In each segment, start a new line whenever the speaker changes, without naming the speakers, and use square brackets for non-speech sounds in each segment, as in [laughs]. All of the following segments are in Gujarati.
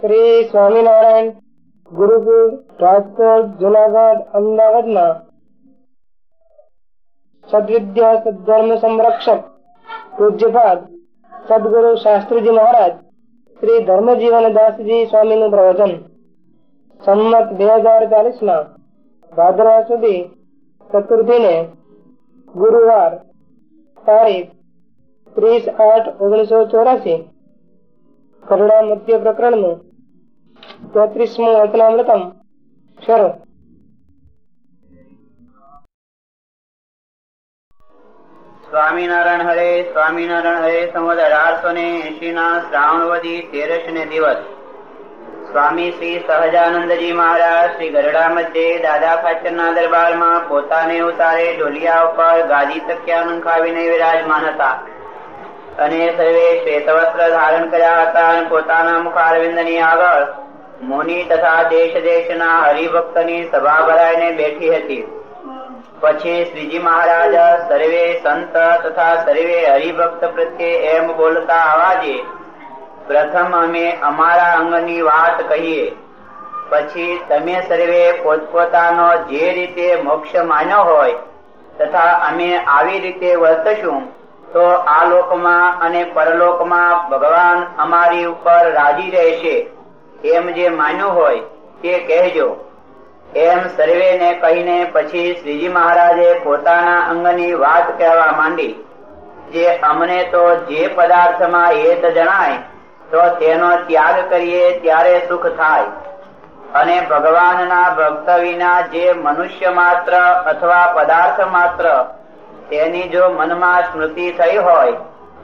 શ્રી સ્વામિનારાયણ, ગુરુકુળ, રાજકોટ, જુનાગઢ, અમદાવાદના સદવિદ્યા સદધર્મ સંરક્ષક, પૂજ્યપાદ સદગુરુ શાસ્ત્રીજી મહારાજ, શ્રી ધર્મજીવન દાસજી સ્વામી નું પ્રવચન. સંમત બે હજાર ચાલીસમાં ભાદરવા સુધી ચતુર્થી ને ગુરુવાર તારીખ ત્રીસ આઠ ઓગણીસો ચોરાસી કરુણા મધ્ય પ્રકરણનું
સ્વામિનારાયણ હરે સ્વામિનારાયણ હરે સંવત અઢારસો ને એસી ના શ્રાવણવદી તેરસ ને દિવસ સ્વામી શ્રી સહજાનંદજી મહારાજ શ્રી ગરડા મધ્યે દાદા ખાચર ના દરબારમાં પોતાને ઉતારે ઢોલિયા ઉપર ગાદી તક્યા નંખાવીને વિરાજમાન હતા અને સર્વે શ્વેત વસ્ત્ર ધારણ કર્યા હતા અને પોતાના મુખારવિંદની આગળ મુનિ તથા દેશ દેશના હરિભક્તની સભા ભરાઈને બેઠી હતી. પછી શ્રીજી મહારાજ, સર્વે સંત તથા સર્વે હરિભક્ત પ્રત્યે એમ બોલતા અવાજે, પ્રથમ અમે અમારા અંગની વાત કહીએ. પછી તમે સર્વે પોતપોતાનો જે રીતે મોક્ષ માન્યો હોય, તથા અમે આવી રીતે વર્તશું, તો આ લોકમાં અને પરલોકમાં ભગવાન અમારી ઉપર રાજી રહેશે. એમ જે માન્યું હોય તે કહેજો. એમ સર્વે ને કહીને પછી શ્રીજી મહારાજે પોતાના અંગની વાત કહેવા માંડી. જે અમને તો જે પદાર્થમાં હેત જણાય, તો તેનો ત્યાગ કરીએ ત્યારે સુખ થાય. અને ભગવાનના ભક્ત વિના જે મનુષ્ય માત્ર અથવા પદાર્થ માત્ર, તેની જો મનમાં સ્મૃતિ થઈ હોય,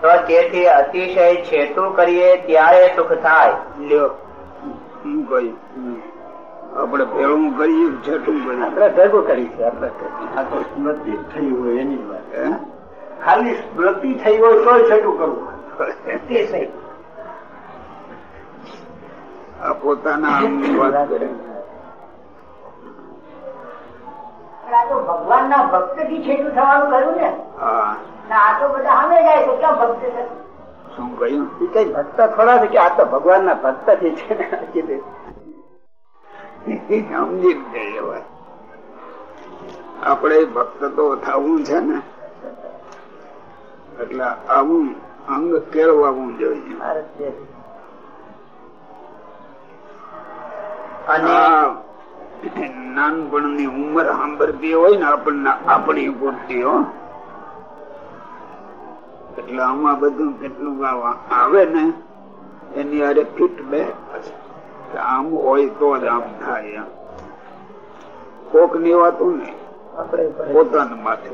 તો તેથી અતિશય છેટું કરીએ ત્યારે સુખ થાય.
લ્યો. હું કહ્યું આપડે ભેળું કરીએ છઠ્ઠું કરીએ?
આપડે ભેગું કરી છે
આ તો સ્મૃતિ થઈ હોય એની વાત. ખાલી સ્મૃતિ થઈ હોય તો છેટું કરવું
આ પોતાના વાત કરે
ભગવાન ના ભક્તથી છેટું થવાનું કહ્યું ને? આ તો બધા સામે જાય ભક્ત
શું કહ્યું?
એ કઈ ભક્ત થોડા છે કે આ તો ભગવાન ના? ભક્તથી છે
સમજી જઈએ આપણે ભક્ત તો થવું છે ને. એટલે આવું અંગ કેળવાવું જોઈએ. નાનપણની ઉંમર સાંભળતી હોય ને આપણને આપણી પૂરતી હો. એટલે આમાં બધું કેટલું આવે ને એની અરે ફિટ બે. આમ હોય તો જ આમ થાય કોકની વાતું ને પોતાના માટે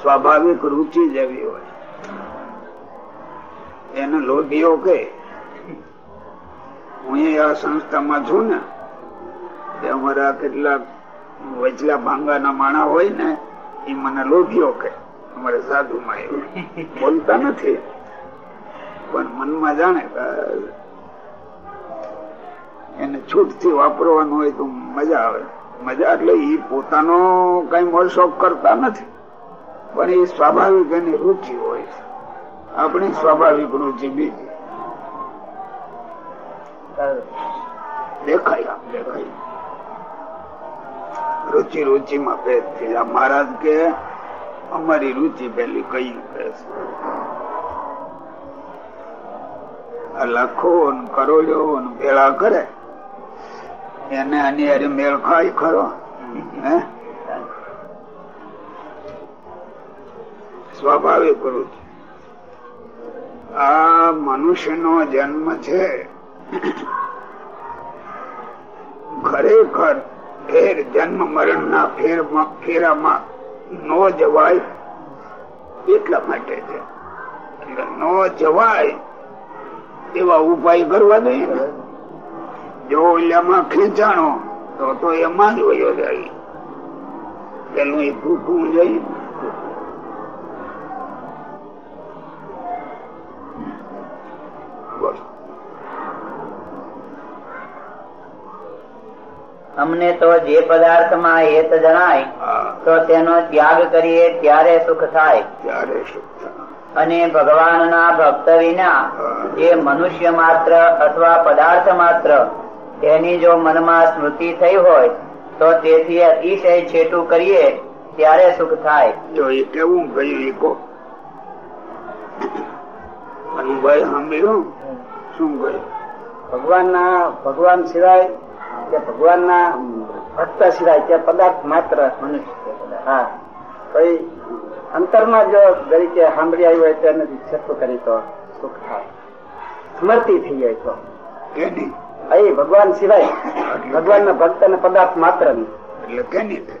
સ્વાભાવિક રુચિ જેવી હોય. એને લોભીઓ કે હું આ સંસ્થામાં છું ને તે અમારા કેટલાક વચલા ભાંગાના માણા હોય ને એ મને લોભ્યો કે અમારે સાધુ માં બોલતા નથી. પણ મનમાં જાણે એને છૂટથી વાપરવાનું હોય તો મજા આવે. મજા એટલે એ પોતાનો કઈ મોલશોખ કરતા નથી. પણ એ સ્વાભાવિક એની રુચિ હોય છે. આપણી સ્વાભાવિક રુચિ બીજી. દેખાય દેખાય. રુચિ રુચિ માં ભેદ થઈ જાય મહારાજ કે, અમારી રુચિ પેલી કઈ. લાખો કરોડો ભેળા કરે. એને આની હારે મેળ ખાય ખરો. સ્વાભાવિક રુચિ. આ મનુષ્યનો જન્મ છે. મરણ ના ફેરામાં નો જવાય એટલા માટે છે. નો જવાય એવા ઉપાય કરવા જોઈએ ને. જો ઓલામાં ખેંચાણો, તો તો એમાં જ વયો જાય. પેલું એ તૂટવું જોઈએ.
અમને તો જે પદાર્થમાં હેત જણાય તો તેનો ત્યાગ કરીએ ત્યારે સુખ થાય.
ત્યારે સુખ.
અને ભગવાનના ભક્ત વિના જે મનુષ્ય માત્ર અથવા પદાર્થ માત્ર તેની જો મનમાં સ્મૃતિ થઈ હોય તો તેથી અતિશય છેટું કરીએ ત્યારે સુખ થાય.
જો એ કેવું કહ્યું એ કો ભાઈ સાંભળ્યું? શું કહ્યું?
ભગવાનના ભગવાન સિવાય કે ભગવાનના ભક્ત સિવાય કે પદાર્થ માત્ર મનુષ્ય હા. કઈ અંતરમાં જો તરીકે સાંભળી આવ્યું હોય તેને છતું કરી તો સુખ થાય. સ્મૃતિ થઈ જાય તો. અહીં ભગવાન સિવાય ભગવાનના ભક્ત ને પદાર્થ માત્ર નહીં.
એટલે કેની થાય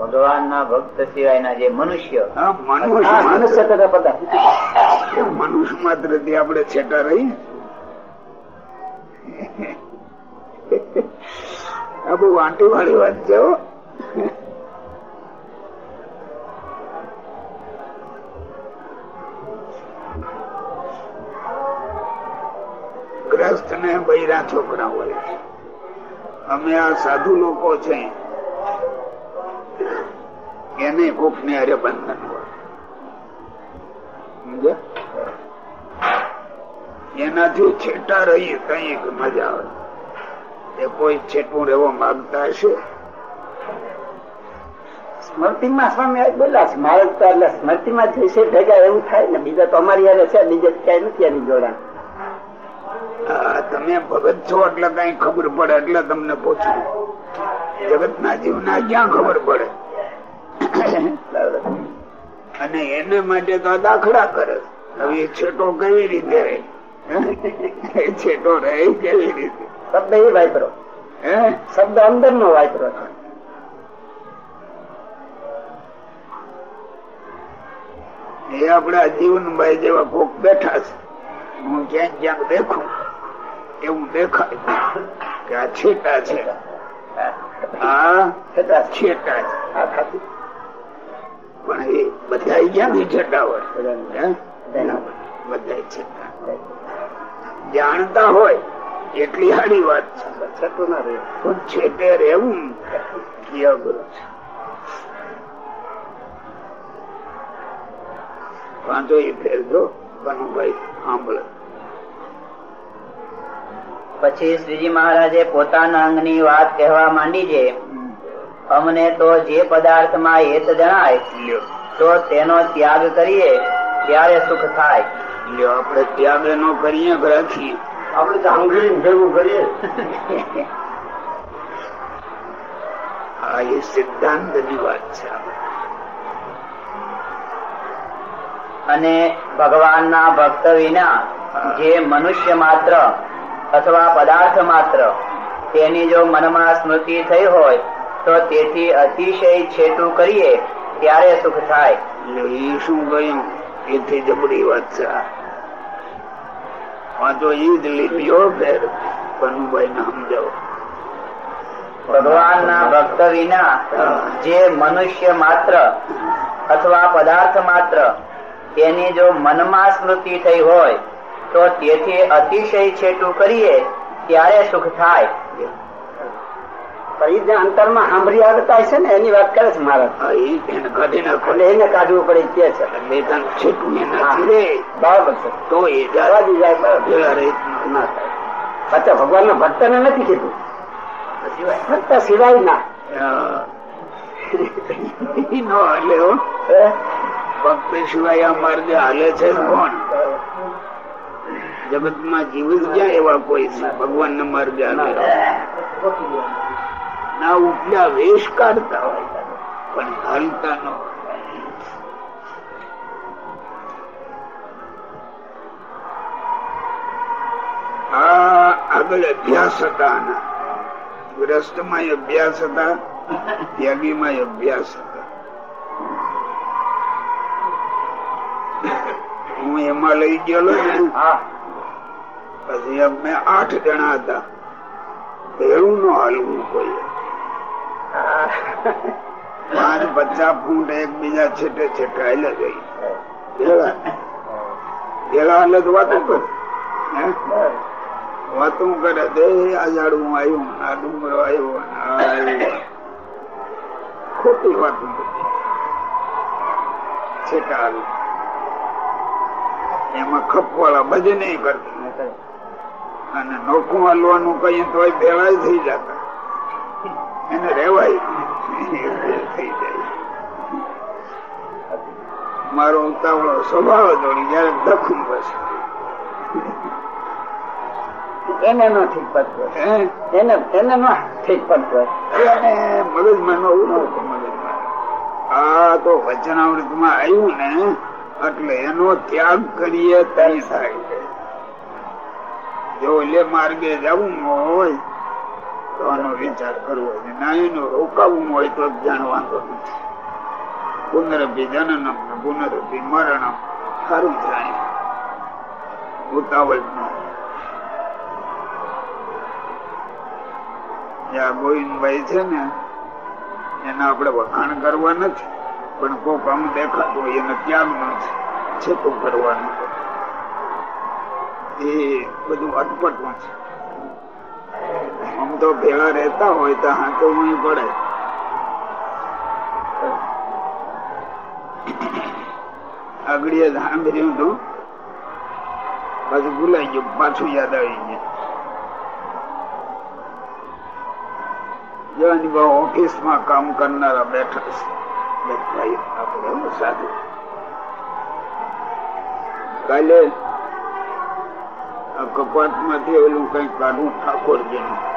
ભગવાનના ભક્ત સિવાયના જે મનુષ્ય.
મનુષ્ય
મનુષ્ય
માત્ર.
તથા પદાર્થ.
મનુષ્ય માત્રથી આપણે છેટા રહીએ બહુ વાંટી વાળી વાત છે ગ્રસ્ત ને બૈરા છોકરા હોય. અમે આ સાધુ લોકો છે. એને કોક ને અરે બંધન હોય? એનાથી છેટા રહીએ, કંઈક મજા આવે. એ કોઈ છેટું રહેવા માંગતા હશે?
સ્મૃતિમાં સ્વામી આજ બોલ્યા છે મારે તો એટલે સ્મૃતિમાં જે છે ભેગા એવું થાય ને બીજા તો અમારી હારે છે બીજા ક્યાંય નથી એની જોડા.
તમે ભગત છો એટલે કઈ ખબર પડે એટલે તમને પૂછ્યું જગત ના જીવ ના ક્યાં ખબર પડે? અને એને માટે તો દાખલા કરે હવે છેટો કેવી રીતે રહે? છેટો રહે કેવી રીતે?
શબ્દ એ વાપરો. શબ્દ અંદર નો વાપરો છે.
એ આપડા જીવનભાઈ જેવા કોક બેઠા છે. હું ક્યાંક ક્યાંક દેખું એવું દેખાય કે આ છેટા છે. આ
છેટા.
પણ એ બધા ક્યાંથી છેટા હોય? બધા છેટા. જાણતા હોય એટલી સારી વાત છે.
છતું ના રહે.
પણ છેટે રહેવું. એ અઘરું છે? વાંધો એ ફેરજો કનુભાઈ સાંભળે.
પછી શ્રીજી મહારાજે પોતાના અંગની વાત કહેવા માંડી છે. અમને તો જે પદાર્થમાં હેત જણાય
લ્યો.
તો તેનો ત્યાગ કરીએ ત્યારે સુખ થાય.
લ્યો આપણે ત્યાગ નો કરીએ રાખીએ
આપણે તો આંગળી ભેગું કરીએ.
એ સિદ્ધાંતની વાત છે
અને ભગવાનના ભક્ત વિના જે મનુષ્ય માત્ર અથવા પદાર્થ માત્ર તેની જો મનમાં સ્મૃતિ થઈ હોય તો તેથી અતિશય છેટું કરીએ ત્યારે સુખ થાય.
એ શું કહ્યું? એથી જબરી વાત છે વાંધો ઈ જ લીધો ફેર કનુભાઈ ને સમજાવો.
ભગવાનના ભક્ત વિના જે મનુષ્ય માત્ર અથવા પદાર્થ માત્ર તેની જો મનમાં સ્મૃતિ થઈ હોય, તો તેથી અતિશય છેટું કરીએ, ત્યારે સુખ થાય.
પણ એ જે અંતરમાં સાંભળી આવતા હશે ને એની વાત કરે છે
મારા. એને કાઢી નાખો.
એટલે એને કાઢવું પડે કે છે. બરાબર છે.
તો એ જાય
જાય ના પાછા ભગવાન ના. ભક્ત ને નથી કીધું? ભક્ત સિવાય ના.
નો હાલે ભક્ત સિવાય આ માર્ગે હાલે છે કોણ? જગતમાં જીવ જ એવા કોઈ છે? ભગવાન ના માર્ગે હાલે. ના ઉપલા વેશ કાઢતા હોય. પણ હાલતા ન આ આગળ અભ્યાસ હતા ગ્રસ્તમાં અભ્યાસ હતા ત્યાગી માં અભ્યાસ હતા. હું એમાં લઈ ગયેલો ને
હા.
પછી અમે આઠ જણા હતા. ભેળું નો હાલવું કોઈ. પાંચ પચાસ ફૂટ એકબીજા છેટે છેટાયેલા ગઈ ભેળા ભેળા તો વાતું કરે. વાતું કરે તે આ ઝાડું આવ્યું, આ ડુંગરો આવ્યો ખોટી વાતું બધી. છેટા આવી એમાં ખપવાળા બધે નહીં કરતી. અને નોખું હાલવાનું કઈ તો ભેળા થઈ જતા. એને રેવાય થઈ જાય મારો ઉતાવળો સ્વભાવ દોડી જયારે દખું પછી
એને નો ઠીક પડતો એને એને નો ઠીક પડતો
એને મગજમાં નવું નહોતું મગજમાં. આ તો વચનામૃતમાં આવ્યું ને એટલે એનો ત્યાગ કરીએ તઈ થાય. જો લે માર્ગે જવું હોય તો વિચાર કરવો છે ના રોકાવું હોય તો જાણ વાંધો નથી. પુનરભી જનનમ પુનરભી મરણમ. સારું જાણે. ઉતાવળ ગોવિંદભાઈ છે ને, એના આપણે વખાણ કરવા નથી. પણ કોક આમ દેખાતું હોય એને ત્યાગ નથી છેતું કરવાનું. એ બધું અટપટમાં છે. આમ તો ભેળા રહેતા હોય તો હા તો હું પડે. આગળ સાંભળ્યું હતું. પાછું ભૂલાઈ ગયું, પાછું યાદ આવી ગયું. બહુ ઓફિસમાં કામ કરનારા બેઠા સાધુ. કાલે આ કપાટમાંથી ઓલું કઈ કાઢું ઠાકોરનું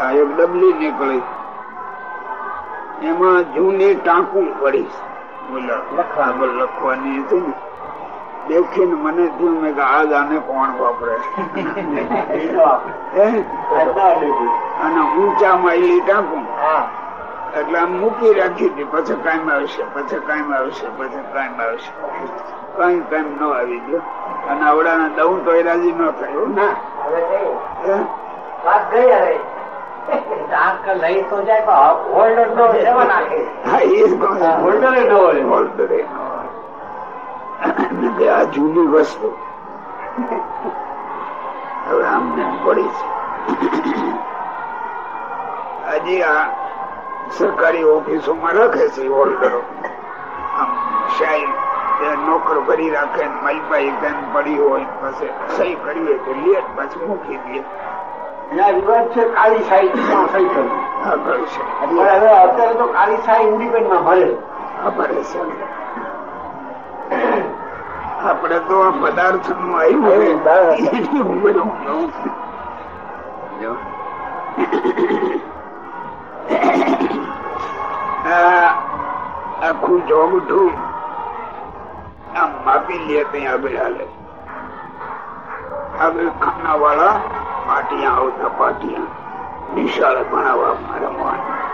આ એક ડબલી નીકળી. એમાં જૂની ટાંકું પડી. બોલા. લખવાની હતી ને. દેખીને મને થયું મેં આજ આને કોણ વાપરે? અને ઊંચા માયલી ટાંકું. એટલે આમ મૂકી રાખી હતી. પછી કાયમ આવશે પછી કાયમ આવશે પછી કાયમ આવશે. કઈ કાયમ ન આવી ગયો. અને આવડાના દઉં તો એ રાજી ન થયો
ના?
લઈ તો જાય પણ હોલ્ડર તો સેવા નાખે.
હા, એ જ કહું છું.
હોલ્ડર ન હોય
હોલ્ડર ન. હોય. આ જૂની વસ્તુ. હવે આમને પડી છે. હજી આ સરકારી ઓફિસોમાં રાખે છે હોલ્ડરો. આમ શાહી નોકર કરી રાખે કેમ પડી હોય પછી સહી કરીએ તો લે પાછી મૂકી દે.
રિવાજ છે કાળી સહી હવે અત્યારે તો કાળી શાહી ઇન્ડિપેન્ડમાં ભરે
છે. આપડે તો આ પદાર્થનું આવ્યું આખું જોગઠું આમ માપી લે ત્યાં આગળ હાલે. આગળ ખાના વાળા પાટિયા આવતા પાટિયા નિશાળ ભણાવવા રમવાના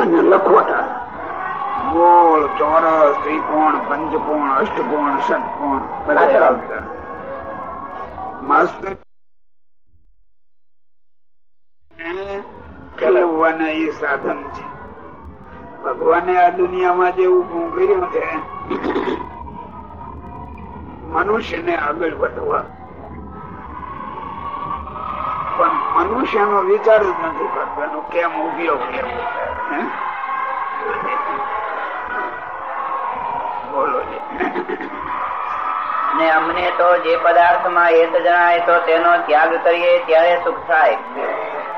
અને ગોળ ચોરસ, ત્રિકોણ, પંચકોણ, અષ્ટકોણ, ષટકોણ માસ્તર. કેળવવાના એ સાધન છે. ભગવાને આ દુનિયામાં જે ઉભું કર્યું છે, મનુષ્યને આગળ વધવા પણ મનુષ્યનો વિચાર જ નથી કરતો. એનો કેમ ઉપયોગ લેવો બોલો
ને અમને તો જે પદાર્થમાં હેત જણાય તો તેનો ત્યાગ કરીએ ત્યારે સુખ થાય.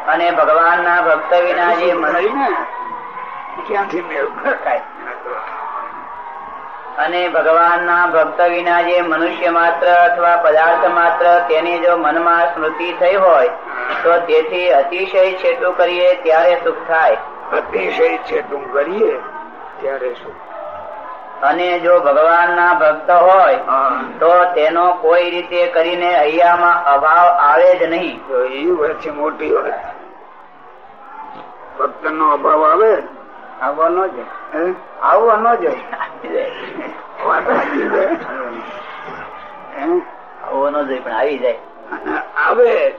અને ભગવાનના ભક્ત વિના જે મનુષ્ય
ને? ક્યાંથી મેળ
અને ભગવાનના ભક્ત વિના જે મનુષ્ય માત્ર અથવા પદાર્થ માત્ર તેની જો મનમાં સ્મૃતિ થઈ હોય તો તેથી અતિશય છેટું કરીએ ત્યારે સુખ થાય.
અતિશય છેટું કરીએ ત્યારે સુખ.
અને જો ભગવાનના ભક્ત હોય તો તેનો કોઈ રીતે કરીને અહીંયામાં અભાવ આવે જ નહીં.
એ વચ્ચે મોટી હોય. ભક્ત નો અભાવ આવે
આવવાનો જ. આવવાનો
જ
આવવાનો ન
ન જોઈએ પણ આવી જાય.
આવે.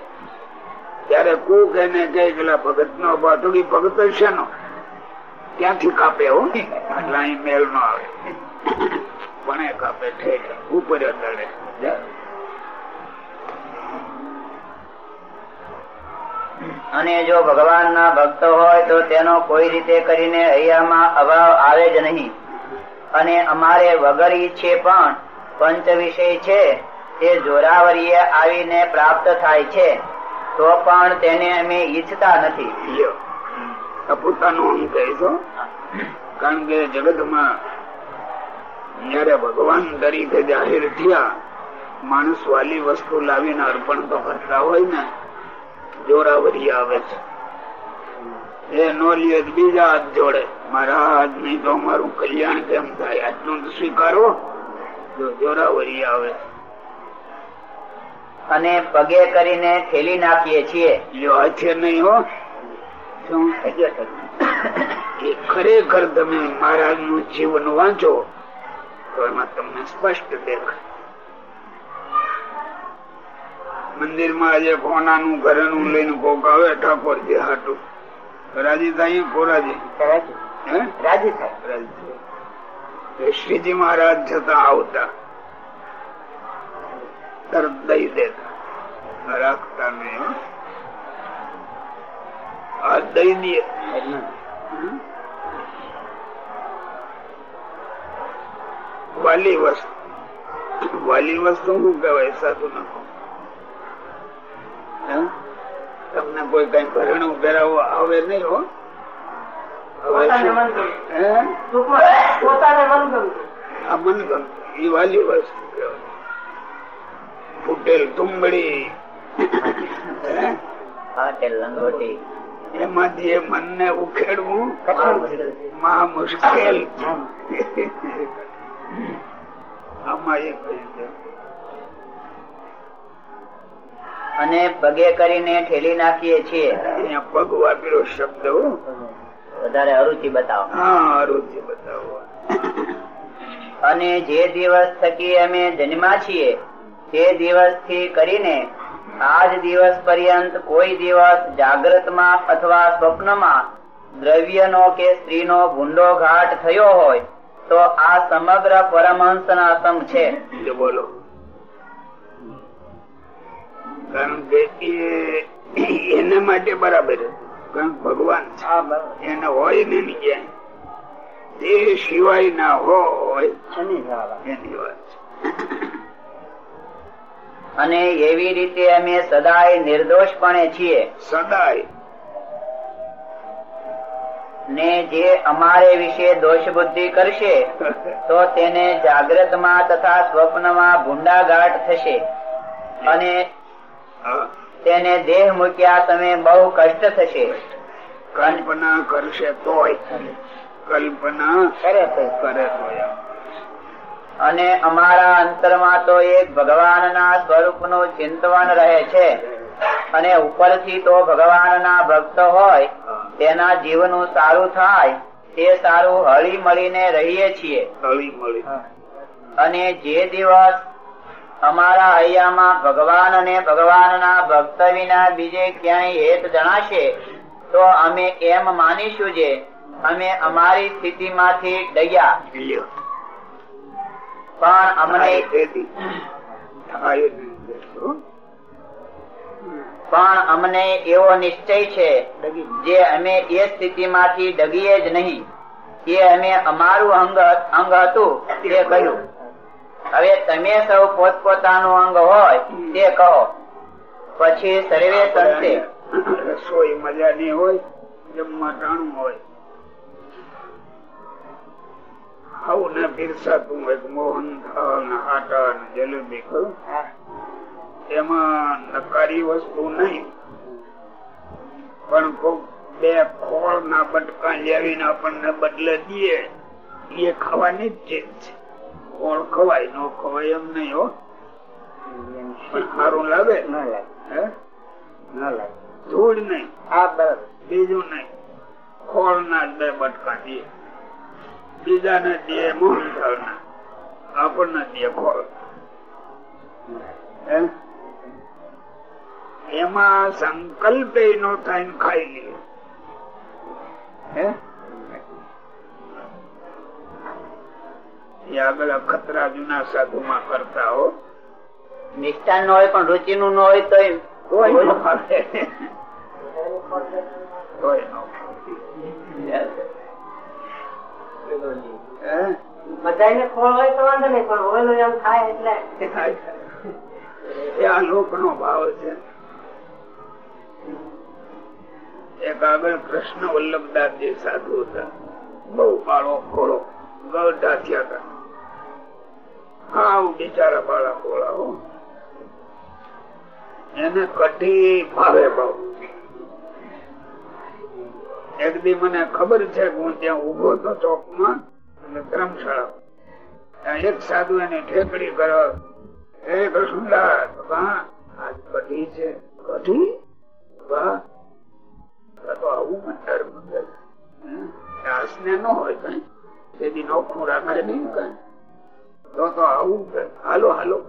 ત્યારે કુક એને કે ભગત નો અભાવ ભગત છે નો. ત્યાંથી કાપે હો. એટલે અહીં મેલ નો આવે. પણ એ કાપે ઠેક ઉપર દળે
અને જો ભગવાન ના ભક્ત હોય તો તેનો કોઈ રીતે કરીને અહીંયામાં અભાવ આવે જ નહીં. અને અમારે વગર ઈચ્છે પણ પંચ વિષય છે તે જોરાવરીએ આવીને પ્રાપ્ત થાય છે. તો પણ તેને અમે ઈચ્છતા નથી.
પોતાનું આમ કારણ કે જગતમાં જયારે ભગવાન તરીકે જાહેર થયા, માણસ વાલી વસ્તુ લાવીને અર્પણ તો કરતા હોય ને, જોરાવરી આવે છે. એ નો લે બીજા હાથ જોડે. મારા હાથ નહીં તો અમારું કલ્યાણ કેમ થાય? આટલું સ્વીકારો. જોરાવરી આવે. છે.
અને પગે કરીને ઠેલી નાખીએ છીએ.
નહીં હો? શું? ખરેખર તમે મહારાજનું જીવન વાંચો તો એમાં તમને સ્પષ્ટ દેખાય. મંદિરમાં આજે ભોનાનું ઘરનું લઈને કોક આવે ઠાકોરજી હાટું. રાજી થાય કોરાજી?
રાજી. થાય.
શ્રીજી મહારાજ જતા આવતા. તરત દઈ દેતા રાખતા નહીં આ દઈ દે. વાલી વસ્તુ. વાલી વસ્તુ શું કહેવાય? સાધુ તમને કોઈ કઈ ઘરેણું પહેરાવવા આવે નહીં હો. આ મનગમતું એ વાલી વસ્તુ કહેવાય. ફૂટેલ તુંબડી એમાંથી એ મનને ઉખેડવું મહા મુશ્કેલ. આમાં એ
અને પગે કરીને ઠેલી નાખીએ છીએ.
પગ વાપેલો શબ્દ
વધારે અરુચિ બતાવો.
હા અરુચિ બતાવો.
અને જે દિવસ થકી અમે જન્મા છીએ તે દિવસથી કરીને આજ દિવસ પર્યંત કોઈ દિવસ જાગ્રતમાં અથવા સ્વપ્નમાં દ્રવ્યનો કે સ્ત્રીનો ભૂંડો ઘાટ થયો હોય તો આ સમગ્ર પરમહંસના સમ છે.
બોલો. કારણ કે એ માટે બરાબર. કારણ ભગવાન એને હોય ને એની તે સિવાય ના હોય એની વાત છે.
અને એવી રીતે અમે સદાય નિર્દોષપણે છીએ.
સદાય.
ને જે અમારે વિશે દોષ બુદ્ધિ કરશે [laughs] તો તેને જાગ્રતમાં તથા સ્વપ્નમાં ભૂંડાઘાટ થશે. અને તેને દેહ મૂક્યા તમે બહુ કષ્ટ થશે.
કલ્પના કરશે તોય. કલ્પના
કરે.
કરે
અને અમારા અંતરમાં તો એક ભગવાનના સ્વરૂપનું ચિંતવન રહે છે. અને ઉપરથી તો ભગવાનના ભક્ત હોય તેના જીવનું સારું થાય તે સારું હળી મળીને રહીએ છીએ. અને જે દિવસ અમારા અહીંયામાં ભગવાન અને ભગવાનના ભક્ત વિના બીજે ક્યાંય હેત જણાશે તો અમે એમ માનીશું જે અમે અમારી સ્થિતિમાંથી ડગ્યા. પણ અમને? પણ અમને એવો નિશ્ચય છે જે અમે એ સ્થિતિમાંથી ડગીએ જ નહીં. એ અમે અમારું અંગ અંગ હતું, તે કહ્યું. હવે તમે સૌ પોતપોતાનું અંગ હોય, તે કહો. પછી સર્વે સંતે.
રસોઈ મજાની હોય, જમવા હોય. આવું ને પીરસાતું હોય મોહન થાળ આટા જલેબી ખરું એમાં નકારી વસ્તુ નહીં. પણ કોક બે ખોળ ના બટકા લેવીને આપણને બદલે દઈએ એ ખાવાની જ ચીજ છે. ખોળ ખવાય નો ખવાય એમ નહીં હો. પણ સારું લાગે? હે? ધૂળ નહીં. બીજું નહીં. ખોળ ના બે બટકા દે. બીજા ને દે આપણને દે ફળ એમાં? સંકલ્પ નો થાય ખાઈ લે. એ આગળ ખતરા જુના સાધુ માં કરતા હો.
નિષ્ઠાન નો હોય પણ રુચિ નું ન હોય તો
કોઈ ન?
બધાને ખોળ હોય તો વાંધો નહીં પણ ઓલું એમ થાય એટલે.
થાય, થાય. એ આ લોક નો ભાવ છે. એક આગળ કૃષ્ણ વલ્લભદાસ જે સાધુ હતા. બહુ કાળો ખોળો ગઢા થયા હતા. આવું બિચારા બાળા ખોળા એને કઢી ભાવે બહુ એક દી મને ખબર છે કે હું ત્યાં ઊભો હતો ચોકમાં અને ધર્મશાળા એક સાધુ એને ઠેકડી કરો હે કૃષ્ણદાસ આજ કઢી છે. કઢી તો દાસને ન હોય કઈ. તેથી કઈ. તો તો આવું હાલો હાલો.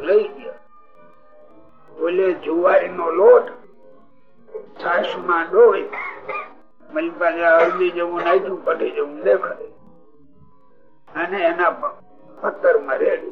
લઈ ગયા. બોલે જુવારી નો લોટ છાશમાં ડોય મલપા હળદી જેવું નાખ્યું પટી જેવું દેખાય. અને એના પથ્થરમાં રેડ્યું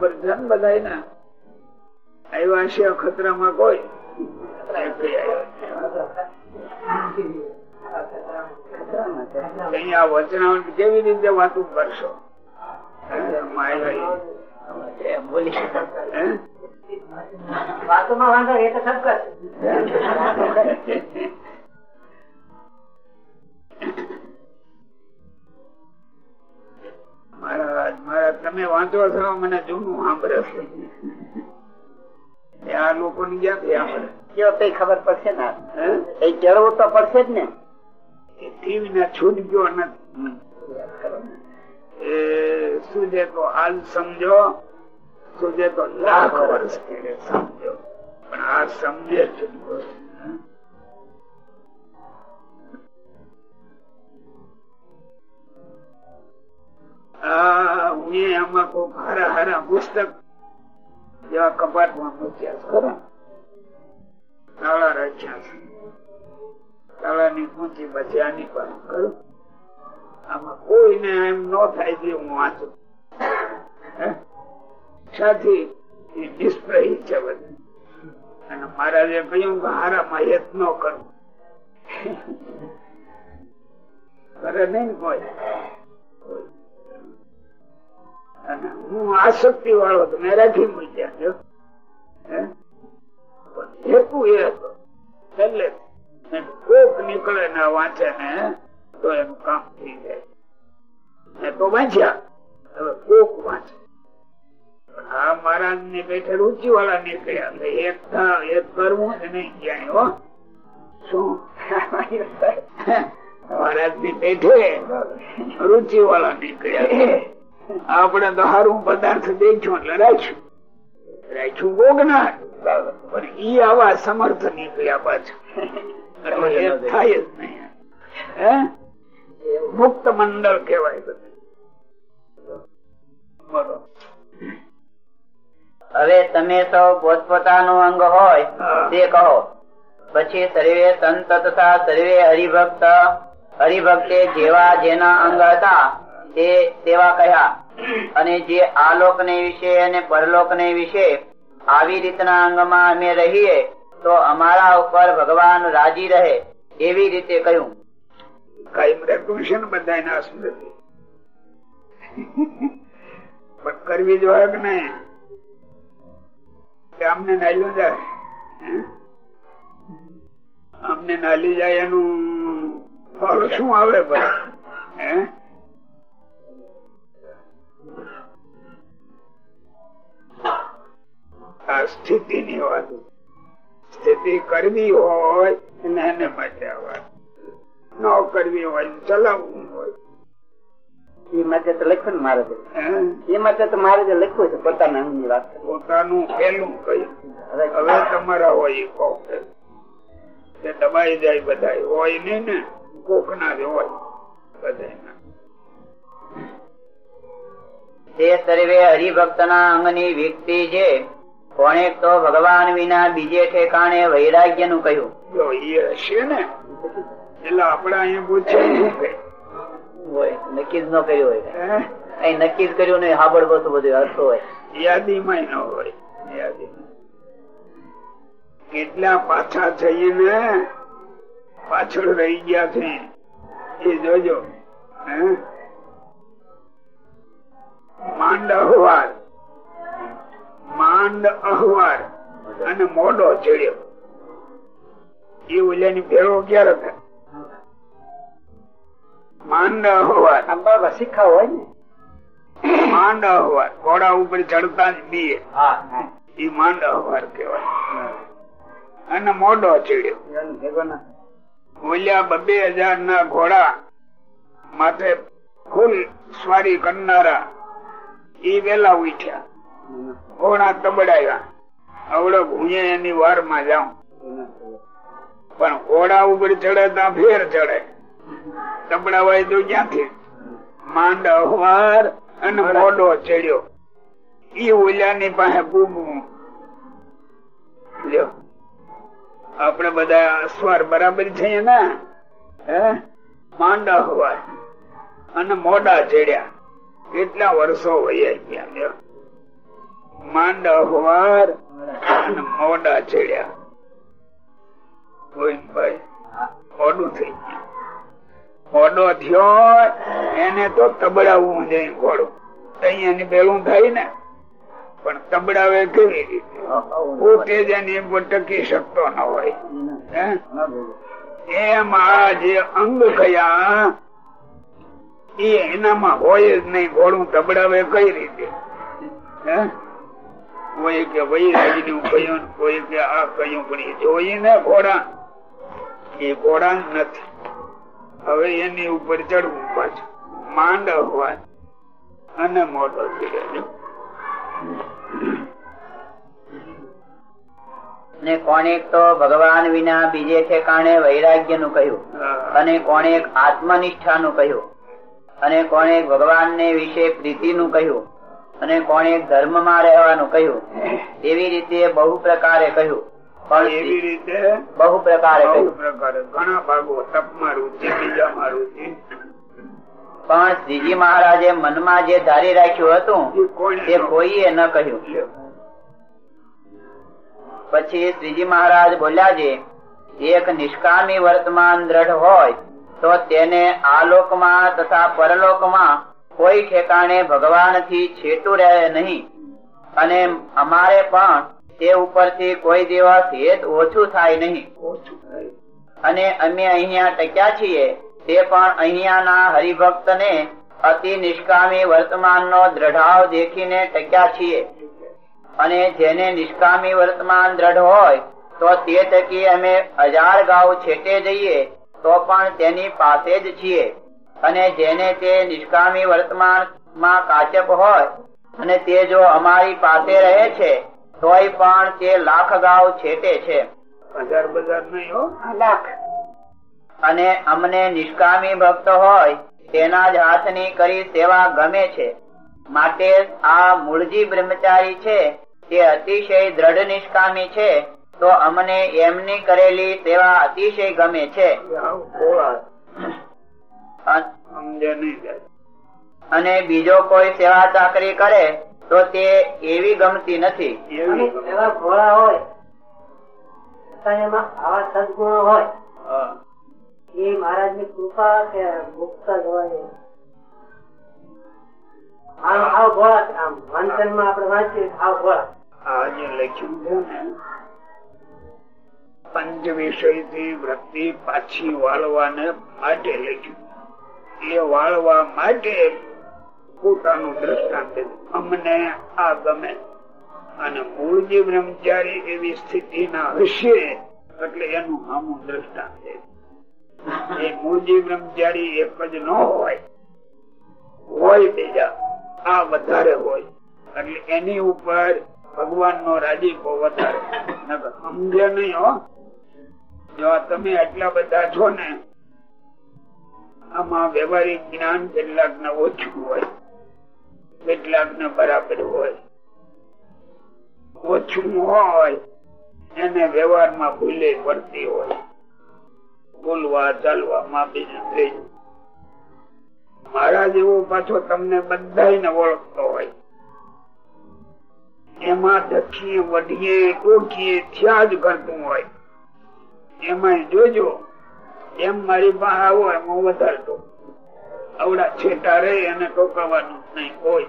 સાધુઓ જન બધા ને. આવ્યા છે ખતરામાં કોઈ. અહીંયા વચનાવટ કેવી રીતે વાતું કરશો?
વાતોમાં વાંધો એ તો
મહારાજ તમે વાંચો છો મને જૂનું સાંભળે છે. આ લોકો ની ક્યાંથી સાંભળે
કેવો કઈ ખબર પડશે ને એ કેળવું તો પડશે જ ને.
ટીવી ના છૂટ ગયો નથી. એ શું છે તો હાલ સમજો સુજે તો લાખ વર્ષ સમજો. પણ આ સમજે છૂટકો હું આમાં કોઈ હારા હારા પુસ્તક જેવા કપાટમાં આમાં કોઈને એમ ન થાય કે હું વાંચું? સાથી એ નિષ્પ્રહી છે બધું. અને મહારાજે કહ્યું કે હારામાં હેત કરવો કરે. નહીં કોઈ હું આસક્તિ વાળો તો મેં રાખી મૂક્યા? હેતુ એ હતો નીકળે વાંચે ને કામ થઈ જાય. ને તો વાંચ્યા કોક વાંચે. આ મહારાજની બેઠે રુચિ વાળા નીકળ્યા એક થા- એક કરવું જ નહીં, ક્યાંય, હો. શું? [laughs] મહારાજની બેઠે રુચિ વાળા નીકળ્યા. આપણે તો સારું પદાર્થ દેખ્યો એટલે રાખ્યું. રાખ્યું ભોગના પણ ઈ આવા સમર્થ નીકળ્યા પાછું. થાય જ નહીં. હે? મુક્ત મંડળ કેવાય બધું.
હવે તમે સૌ પોતપોતાનું અંગ હોય તે કહો. પછી સર્વે સંત તથા સર્વે હરિભક્ત હરિભક્તે જેવા જેના અંગ હતા તે તેવા કહ્યા. અને જે આલોક ને વિશે અને પરલોક ને વિશે આવી રીતના અંગમાં અમે રહીએ, તો અમારા ઉપર ભગવાન રાજી રહે એવી રીતે કહ્યું.
કાયમ રહેતું છે ને બધા ના સ્મૃતિ પણ કરવી જ હોય કે નહીં? કે અમને નાલ્યું જાય? હે? અમને નાલી જાય એનું ફળ શું આવે પણ? હે? સ્થિતિ ની વાત સ્થિતિ કરવી હોય એને એને માટે ન કરવી હોય ચલાવવું હોય.
એ માટે તો લખ્યું ને મારે એ માટે તો મારે જે લખ્યું છે પોતાના અંગની વાત.
પોતાનું પેલું કયું
હવે
હવે તમારા હોય કહો. તે દબાઈ જાય બધા હોય નઈ ને કોક ના જ હોય બધા
તે સર્વે હરિભક્તના અંગની વ્યક્તિ છે. કોણે તો ભગવાન વિના બીજે ઠેકાણે વૈરાગ્યનું કહ્યું.
જો એ હશે ને એટલે આપડે અહીંયા પૂછે
હોય નક્કી જ ન કર્યું હોય.
હે?
નક્કી જ કર્યું નહીં હાબળ બસું બધું હરતો હોય.
યાદીમાં ન હોય યાદીમાં. કેટલા પાછા થઈને પાછળ રહી ગયા છે. એ જોજો? માંડ અહવાર માંડ અહવાર અને મોડો ચડ્યો. એ ઓલાની ભેળો ક્યારે થાય માંડ અહવાર.
હોય ને?
માંડ અહવાર. ઘોડા ઉપર ચડતા જ બીએ. એ માંડ અહવાર કહેવાય. અને મોડો ચડ્યો. ઓલિયા બબે હજાર ના ઘોડા માથે ફૂલ સ્વારી કરનારા એ વેલા ઉઠ્યા. ઘોડા તબડાવ્યા અવડો ભૂંયે એની વારમાં જાઉં. પણ ઘોડા ઉપર ચડે ત્યાં ફેર ચડે. તબડાવાય તો ક્યાંથી? માંડ અહવાર અને મોડો ચડ્યો. ઈ ઓલ્યાની પાસે પૂગવું આપડે આપણે બધા અસવાર બરાબર છે ને? હે? માંડ અહવાર અને મોડા ચડ્યા. કેટલા વર્ષો વયા ગયા. થયો પેલું થાય ને, પણ તબડાવે કેવી રીતે? પોતે જ એની ઉપર ટકી શકતો ન હોય? એમ આ જે અંગ કયા એ એનામાં હોય જ નહીં. ઘોડું તબડાવે કઈ રીતે? હે? કોઈ કે વૈરાગી નું કહ્યું કોઈ કે આ કહ્યું પણ એ જોઈએ ને ઘોડા. એ ઘોડા નથી હવે એની ઉપર ચડવું પાછું. માંડ હોય અને મોટો
ને કોણેક તો ભગવાન વિના બીજે ઠેકાણે વૈરાગ્યનું કહ્યું અને કોણેક આત્મનિષ્ઠાનું કહ્યું. અને કોણેક ભગવાનને વિશે પ્રીતિ નું કહ્યું. અને કોણેક ધર્મમાં રહેવાનું કહ્યું એવી રીતે બહુ પ્રકારે કહ્યું. પણ
એવી રીતે
બહુ પ્રકારે કહ્યું.
પ્રકારે ઘણા ભાગો તપમાં રુચિ બીજામાં રુચિ.
પણ શ્રીજી મહારાજે મનમાં જે ધારી રાખ્યું હતું
એ
તે કોઈએ ન કહ્યું. પછી શ્રીજી મહારાજ બોલ્યા છે એક નિષ્કામી વર્તમાન દ્રઢ હોય તો તેને આ લોકમાં તથા પરલોકમાં કોઈ ઠેકાણે ભગવાનથી છેટું રહે નહીં. અને અમારે પણ તે ઉપરથી કોઈ દિવસ હેત ઓછું થાય નહીં. અને અમે અહીંયા ટક્યા છીએ તે પણ અહીંયાના હરિભક્તને અતિ નિષ્કામી વર્તમાનનો દ્રઢાવ દેખીને ટક્યા છીએ. અને જેને નિષ્કામી વર્તમાન દ્રઢ હોય તો તે ટકી અમે હજાર ગાઉ છેટે જઈએ તો પણ તેની પાસે જ છીએ. અને જેને તે નિષ્કામી વર્તમાનમાં કાચપ હોય અને તે જો અમારી પાસે રહે છે તોય પણ તે લાખ ગાઉ છેટે છે.
હજાર બજાર નહીં હો.
લાખ.
અને અમને નિષ્કામી ભક્ત હોય તેના જ હાથની કરી સેવા ગમે છે. માટે આ મૂળજી બ્રહ્મચારી છે તે અતિશય દ્રઢ નિષ્કામી છે તો અમને એમની કરેલી સેવા અતિશય ગમે છે. અને બીજો કોઈ સેવા ચાકરી કરે તો તે એવી ગમતી નથી.
એવા
ઘોડા હોય આવા સદગુણો હોય એ મહારાજની કૃપા કે ગુપ્ત હોય. આમ આવ ઘોડા આમ વાંચનમાં આપડે વાંચીએ આવ ઘોડા
લખ્યું ને પંચ વિષયથી વૃત્તિ પાછી વાળવાને માટે લખ્યું. એ વાળવા માટે પોતાનું દ્રષ્ટાંત અમને આ ગમે. અને મૂળજી બ્રહ્મચારી એવી સ્થિતિ ના હશે એટલે એનું આમું દ્રષ્ટાંત એ મૂળજી બ્રહ્મચારી એક જ ન હોય હોય બીજા. આ વધારે હોય. એટલે એની ઉપર ભગવાન નો રાજીપો વધારે. સમજે નહીં હો. જો તમે આટલા બધા છો ને આમાં વ્યવહારિક જ્ઞાન કેટલાક ને ઓછું હોય કેટલાક ને બરાબર હોય. ઓછું હોય, એને વ્યવહારમાં ભૂલે પડતી હોય. બોલવા ચાલવા માપીને થઈ. મારા જેવો પાછો તમને બધા ઓળખતો હોય. એમાં દખીએ વઢીએ ટોકીએ થયા જ કરતું હોય. એમાં જોજો એમ મારી પાસે આવો, એમ હું વધારતો. આવડા છેટા રે એને ટોકાવાનું નહીં કોઈ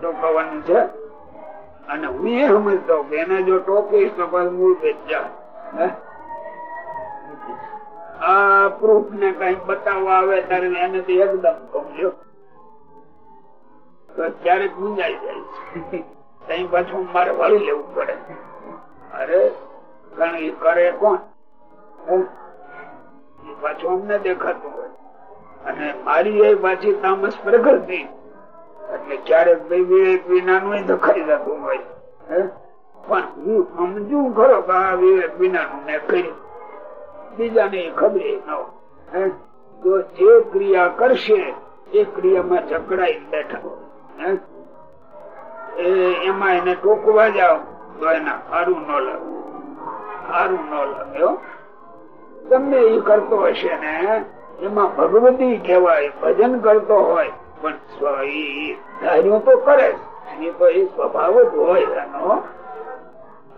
ટોકાવાનું છે? અને હું એ સમજતો કે એને જો ટોકીશ તો પછી મૂળ જાય. આ પ્રૂફ ને કઈ બતાવવા આવે ત્યારે એને તો એકદમ કમજો ક્યારેક મુંજાઈ જાય કઈ પાછું મારે વાળી લેવું પડે. અરે કારણ કરે કોણ? પાછું અમને દેખાતું હોય. અને મારી એ પાછી તામસ પ્રકૃતિ એટલે ક્યારેક વિવેક વિના નું દખાઈ જતું હોય. પણ હું સમજુ ખરો કે આ વિવેક વિના નું મેં કર્યું. બીજાને ખબર ન હોય. જો ક્રિયા કરશે, એ ક્રિયામાં જકડાઈ બેઠા એમાં એને ટોકવા જાવ તો એના સારું ન લાગે. સારું ન લાગે ગમે એ કરતો હશે ને, એમાં ભગવતી કહેવાય, ભજન કરતો હોય, પણ ધાર્યું તો કરે એ તો એ સ્વભાવ જ હોય એનો.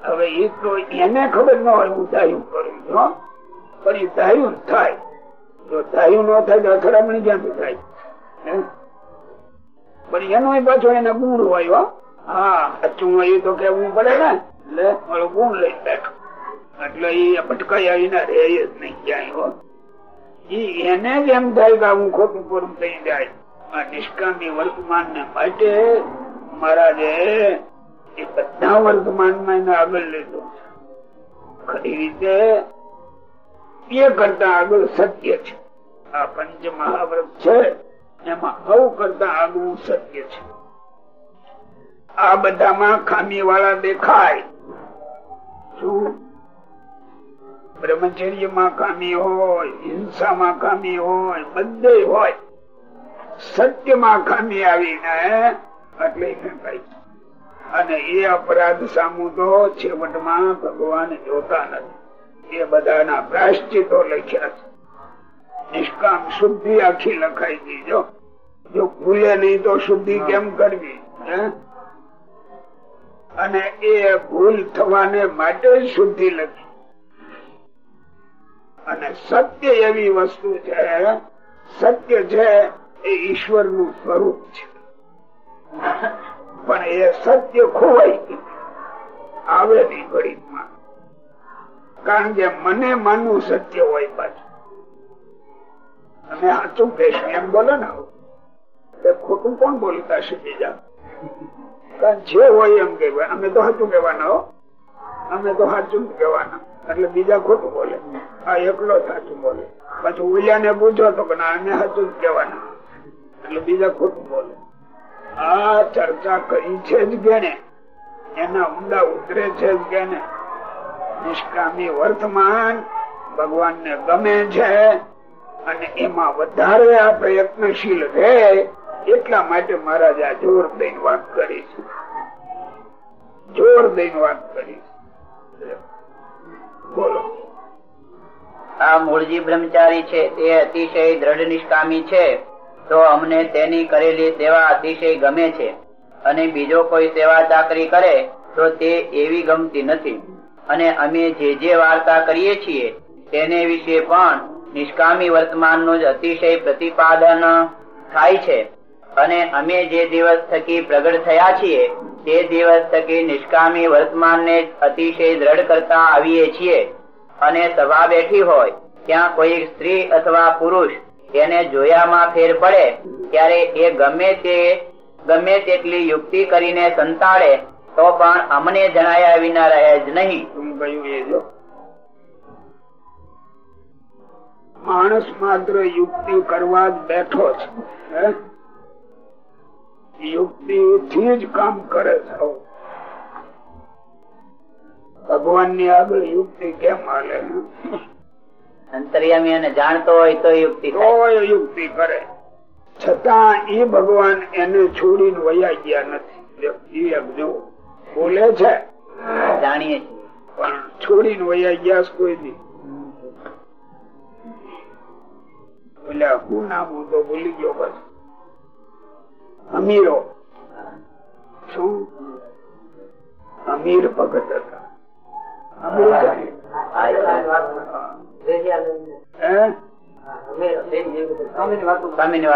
હવે એ તો એને ખબર ન હોય, હું ધાર્યું કરું છું પણ એ ધાર્યું થાય. જો ધાર્યું ન થાય તો અથડામણી ક્યાંથી થાય? પણ એનો પાછો એના ગુણ હોય, હા. સાચું હોય તો કેવું પડે ને. એટલે મારો ગુણ લઈ બેઠો. એટલે એ ભટકાઈ આવીને રે જ નહીં ક્યાંય એને જ એમ થાય કે હું ખોટું પૂરું થઈ જાય. નિષ્કામી વર્તમાન ને માટે મહારાજે એ બધા વર્તમાનમાં આગળ લીધું. ખરી રીતે એ કરતા આગળ સત્ય છે. આ પંચ મહાવ્રત છે, એમાં હવ કરતા આગળ સત્ય છે. આ બધામાં ખામી વાળા દેખાય. શું? બ્રહ્મચર્યમાં કામી હોય હિંસામાં કામી હોય બધે હોય. સત્યમાં ખામી આવીને એટલે અને એ અપરાધ સામુ તો છેવટમાં ભગવાન જોતા નથી. એ બધાના પ્રાશ્ચિતો લખ્યા છે. નિષ્કામ શુદ્ધિ આખી લખાઈ ગઈ જો. જો ભૂલે નહીં તો શુદ્ધિ કેમ કરવી? અને એ ભૂલ થવાને માટે શુદ્ધિ લખી. અને સત્ય એવી વસ્તુ છે, સત્ય છે એ ઈશ્વરનું સ્વરૂપ છે. પણ એ સત્ય ખોવાઈ ગયું. આવે નહીં ઘડીમાં કારણ કે મને માનવું સત્ય હોય પાછું. અને સાચું કહેશું એમ બોલે ને ખોટું કોણ બોલતા છે બીજા? જે હોય એમ કેવાય અમે તો સાચું કેવાના હો. અમે તો સાચું કેવાના એટલે બીજા ખોટું બોલે. આ એકલો સાચું બોલે. પાછું ઉલિયા ને પૂછો તો કે આને સાચું કેવાના એટલે બીજા ખોટું બોલે. આ ચર્ચા કરી છે જ કેને એના ઊંડા ઉતરે છે જ કેને નિષ્કામી વર્તમાન ભગવાન ને ગમે છે અને એમાં વધારે આ પ્રયત્નશીલ રહે એટલા માટે મહારાજ આ જોર દઈને વાત કરી છે જોર દઈને વાત કરી
આ મૂળજી બ્રહ્મચારી છે, તે અતિશય દ્રઢ નિષ્કામી છે, તો અમને તેની કરેલી સેવા અતિશય ગમે છે. અને બીજો કોઈ સેવા ચાકરી કરે, તો તે એવી ગમતી નથી. અને અમે જે જે વાર્તા કરીએ છીએ, તેને વિશે પણ નિષ્કામી વર્તમાનનું જ અતિશય પ્રતિપાદન થાય છે. અને અમે જે દિવસ થકી પ્રગટ થયા છીએ, તે દિવસ થકી નિષ્કામી વર્તમાનને અતિશય દ્રઢ કરતા આવીએ છીએ અને સભા બેઠી હોય, ત્યાં કોઈ સ્ત્રી અથવા પુરુષ એને જોયામાં ફેર પડે, ત્યારે એ ગમે તે, ગમે તેટલી યુક્તિ કરીને સંતાડે, તો પણ અમને જણાયા વિના રહે જ નહીં
માણસ માત્ર યુક્તિ કરવા જ બેઠો છે? યુક્તિ થી જ કામ કરે છે. ભગવાનની આગળ યુક્તિ કેમ હાલે?
અંતર્યામી અને જાણતો હોય તો યુક્તિ
યુક્તિ કરે. છતાં એ ભગવાન એને છોડીને વયા ગયા નથી. જો બોલે છે
જાણીએ
પણ છોડીને વયા ગયા કોઈ દી. એટલે હું નામ હું તો ભૂલી ગયો બસ. અમીરો. શું? અમીર ભગત હતા. અમીર જાણે. હે?
સ્વામીની વાતો તમે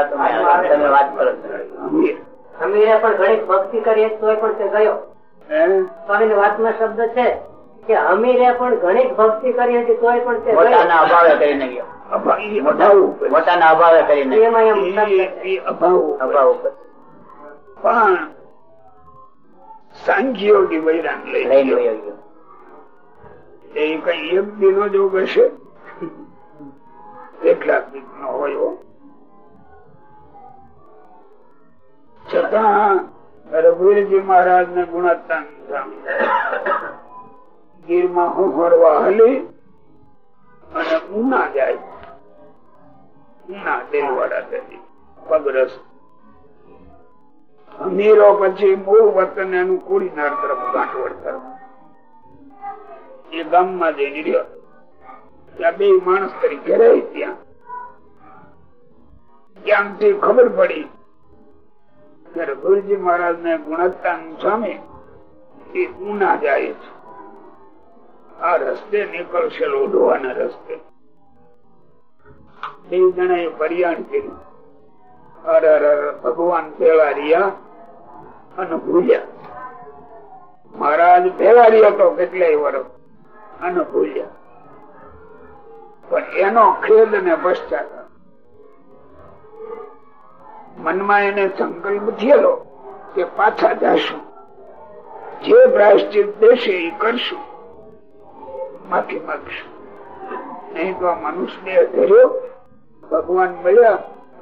વાત કરો. છો.
અમીર.
અમીરે પણ ઘણી ભક્તિ કરી તોય પણ તે ગયો.
હે?
સ્વામી વાતમાં શબ્દ છે કે અમીરે પણ ઘણી ભક્તિ કરી હતી તોય પણ તે
પોતાના અભાવે કરીને ગયો. પોતાના અભાવે કરીને
અભાવ
અભાવ
પણ સાંખ્યોગી વૈરાગ લઈ ગયો. એ કઈ એક દિનો જોગ હશે કેટલાક દિન નો હોય છતાં રઘુવીરજી મહારાજ ને ગુણવત્તા ગીરમાં હું ફરવા હલી અને ઉના જાય. ઉના દેલવાડા પગ પગરસ અમીરો પછી મૂળ વતન એનું કુડીનાર તરફ ગાંઠવડ તરફ એ ગામમાં જઈને રહ્યો. ત્યાં બે માણસ તરીકે રહી ત્યાં ત્યાંથી ખબર પડી ત્યારે ગુરુજી મહારાજ ને ગુણવત્તા સામે એ ઉના જાય છે. આ રસ્તે નીકળશે લોઢવાના રસ્તે. બે જણા એ પરિયાણ કર્યું અરે ભગવાન પેલા રહ્યા. અને ભૂલ્યા મહારાજ પેલા હતો કેટલાય વર્ષ. અને ભૂલ્યા પણ એનો ખેદ ને પશ્ચાતાપ. મનમાં એને સંકલ્પ થયેલો કે પાછા જાશું. જે પ્રાયશ્ચિત દેશે એ કરશું. માફી માગશું. નહીં તો આ મનુષ્ય ભગવાન મળ્યા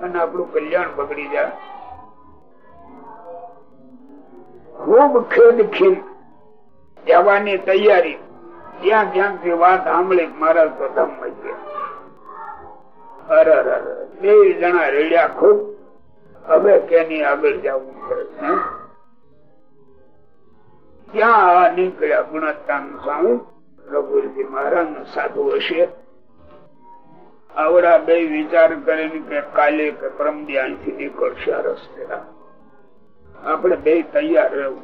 અને આપણું કલ્યાણ બગડી જાય. ખૂબ ખેદ ખીલ જવાની તૈયારી. જ્યાં ક્યાંકથી વાત સાંભળી મહારાજ તો ધમ ગયા. અરે. બે જણા રેડ્યા ખૂબ. હવે કેની આગળ જવું પડે? ત્યાં નીકળ્યા ગુણત્તાન સ્વામી. રઘુજી મહારાજ સાધુ હશે. આવડા બે વિચાર કરીને કે કાલે કે પરમથી નીકળશે રસ્તે આપણે બે તૈયાર રહેવું.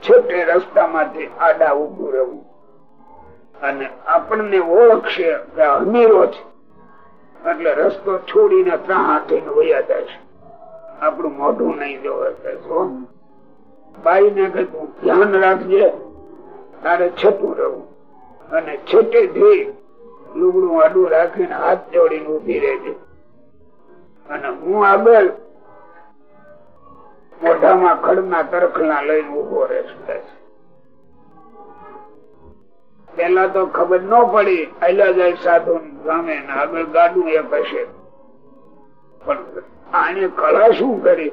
છેટે રસ્તામાંથી આડા ઉભું રહેવું. અને આપણને ઓળખશે કે અમીરો છે. એટલે રસ્તો છોડીને ત્યાં હાથીને વયા છે. આપણું મોઢું નહીં જોવે બાઈ ને કે તું ધ્યાન રાખજે. તારે છતું રહેવું. અને છેટે ધી લુગડું આડું રાખીને હાથ જોડીને ઊભી રહેજે. અને હું આગળ મોઢામાં ખડના તરખલા લઈને ઊભો રહેશ પેલા તો ખબર ન પડી જાય સાધુ ગામે આગળ ગાડું એ હશે. પણ આને કળા શું કરી?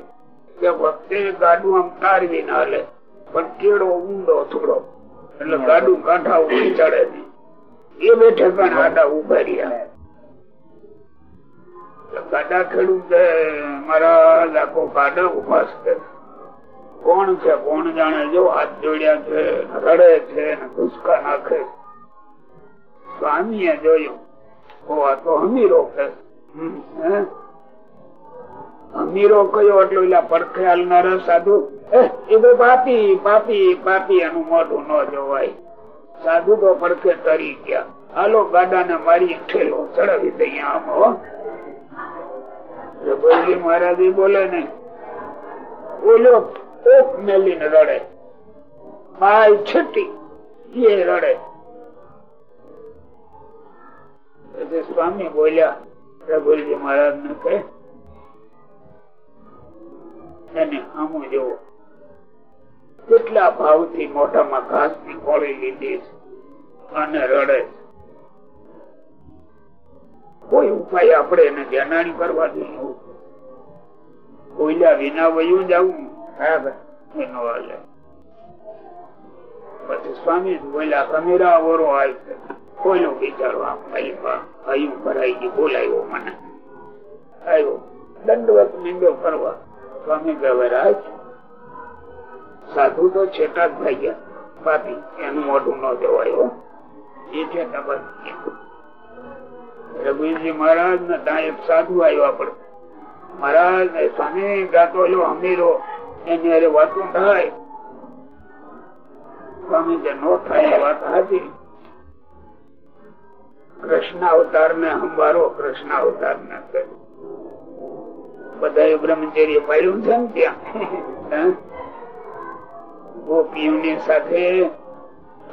કે વખતે ગાડું આમ તારવી ના લે, પણ કેળો ઊંડો થોડો. એટલે ગાડું કાંઠા ઉડી ચડે નહીં. એ બેઠે પણ આડા ઊભા રહ્યા. ગાડા ખેડૂત મારા આખો ગાડા ઉપાસ કરે કોણ છે, કોણ જાણે? જો હાથ જોડ્યા છે, રડે છે ધુસકા નાખે સ્વામીએ જોયું. અમીરો કયો એટલે ઓલા પડખે હાલનારા સાધુ? એ તો પાપી પાપી પાપી, એનું મોઢું ન જોવાય. સાધુ તો પડખે તરી ગયા. હાલો ગાડા ને મારી ઠેલો ચડાવી દઈએ આમ સ્વામી બોલ્યા રઘુલજી મહારાજ ને કહે, એને આમું જેવો કેટલા ભાવથી મોઢામાં ઘાસની કોળી લીધી અને રડે છે. કોઈ ઉપાય આપણે એને ધ્યાનાણી કરવા જોઈએ. કોઈલા વિના વયું જવું એનો હાલે. પછી સ્વામી બોલ્યા સમીરા વરો આવી કોઈનો બિચારો આમ હયું ભરાઈ ગયું બોલાયો મને. આવ્યો. દંડવત નિંદો કરવા. સ્વામી કહેવાય સાધુ તો છેટા જ થઈ ગયા પાપી એનું મોઢું ન જોવાયો એ છે તબત રઘુજી મહારાજ ને ત્યાં એક સાધુ આવ્યો આપડે મહારાજ ને સ્વામી ગાતો જો અમીરો એની અરે વાતો થાય. સ્વામી જે નો થાય વાત હતી કૃષ્ણ અવતાર ને સંભારો કૃષ્ણ અવતાર ને બધા બ્રહ્મચર્ય પાડ્યું છે ને ત્યાં. ગોપીઓની સાથે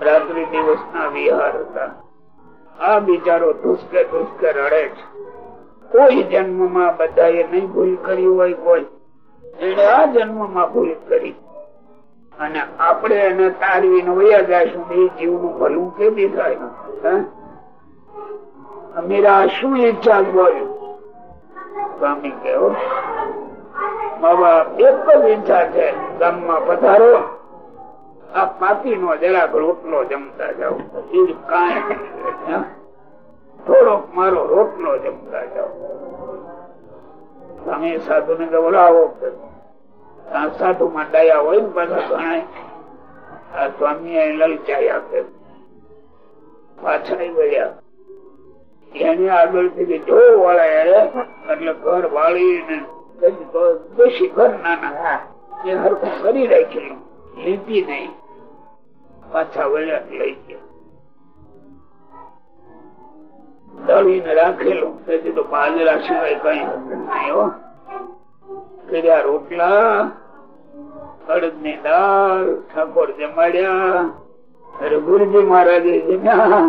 રાત્રિ દિવસ ના વિહાર હતા. આ બિચારો ધુસકે ધુસકે રડે છે. કોઈ જન્મમાં બધાએ નહીં ભૂલ કરી હોય કોઈ. એને આ જન્મમાં ભૂલ કરી. અને આપણે એને તારવીને વયા જઈશું એ ભલું કેવી થાય? અમીરા શું ઈચ્છા બોલ્યું સ્વામી કેવો બાપ એક જ ઈચ્છા છે, ગામમાં પધારો. આ પાપી નો જરાક રોટલો જમતા જાઓ. એ કાંઈ થોડોક મારો રોટલો જમતા જાઓ. તમે સાધુ ને કે સાધુ માં ડાયા હોય ને પાછા ઘણા આ સ્વામી એ લલચાઈ આપે પાછળ વળ્યા. એને આગળથી જો વળે એટલે ઘર વાળી ને ઘર નાના. એ હરખું કરી રાખેલું લીધી નહીં પાછા વળ્યા લઈ ગયા. દળીને તો અડદની દાળ, ઠાકોર જમાડ્યા રઘુરજી મહારાજે જમ્યા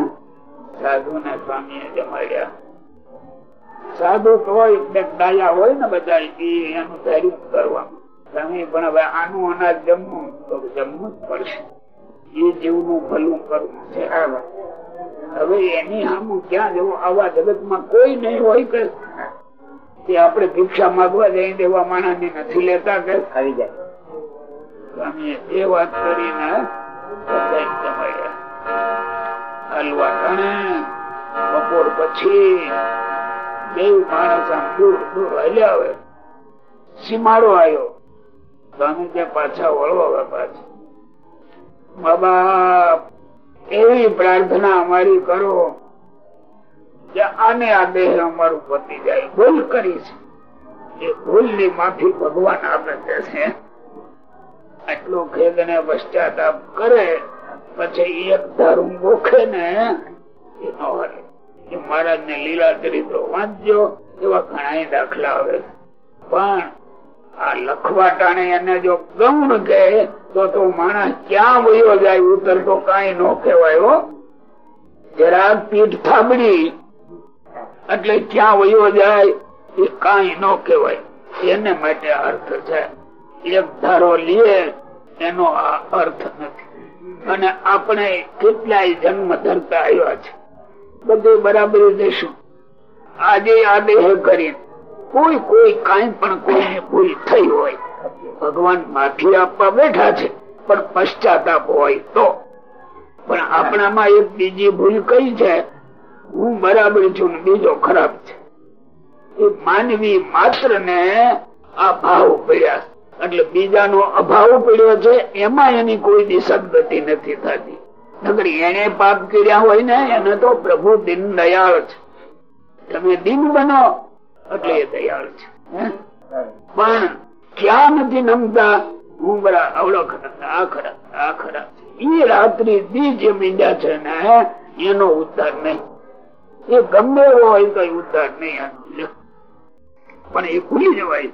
સાધુ ના સ્વામી જમાડ્યા. સાધુ તો ડાયા હોય ને બધા એનું ધાર્યું કરવાનું તમે પણ હવે આનું અનાજ જમવું તો જમવું જ પડશે. એ જીવનું ભલું કરવું છે હવે એની આમ ક્યાં જવું? આવા જગતમાં કોઈ નહીં હોય કે તે આપણે ભિક્ષા માંગવા જઈ દેવા માણસ નથી લેતા કે?
આવી જાય.
સ્વામી એ વાત કરીને હલવા તણે બપોર પછી બે માણસ આમ દૂર દૂર હલ્યા આવે સીમાડો આવ્યો. સ્વામી ત્યાં પાછા વળવા મા એવી પ્રાર્થના અમારી કરો આને આ દેહ અમારું પતી જાય. ભૂલ કરી છે. એ ભૂલની માફી ભગવાન આપે છે. આટલો ખેદ ને પશ્ચાતાપ કરે, પછી એક ધારું ગોખે ને, એ મહારાજ ને લીલા ચરિત્રો વાંચજો, એવા ઘણા દાખલા આવે. પણ આ લખવા ટાણે એને જો ગૌણ કહે, તો તો માણસ ક્યાં વયો જાય ઉતર તો કઈ નો કહેવાય જરાક પીઠ થાબડી, એટલે ક્યાં વયો જાય એ કઈ નો કહેવાય. એને માટે અર્થ છે, એક ધારો લે, એનો આ અર્થ નથી. અને આપણે કેટલાય જન્મ ધરતા આવ્યા છે. બધું બરાબર દેશું આજે આ દેહ કરી કોઈ કોઈ કઈ પણ કોઈને ભૂલ થઈ હોય. ભગવાન માફી આપવા બેઠા છે, પણ પશ્ચાતાપ હોય તો. પણ આપણામાં એક બીજી ભૂલ કઈ છે? હું બરાબર છું બીજો ખરાબ છે. એ માનવી માત્ર ને આ ભાવ પડ્યા. એટલે બીજાનો અભાવ પડ્યો છે, એમાં એની કોઈ દિશગતિ નથી થતી. નગર એને પાપ કર્યા હોય ને, એને તો પ્રભુ દિન દયાળ છે. તમે દિન બનો એટલે એ દયાળ છે. પણ ક્યાં નથી નમતા? હું બરા ખરા, આ ખરા આ ખરા. એ રાત્રિ દી જે મીંડ્યા છે ને, એનો ઉદ્ધાર નહીં. એ ગમે એવો હોય તો ઉદ્ધાર નહીં પણ એ ભૂલી જવાય.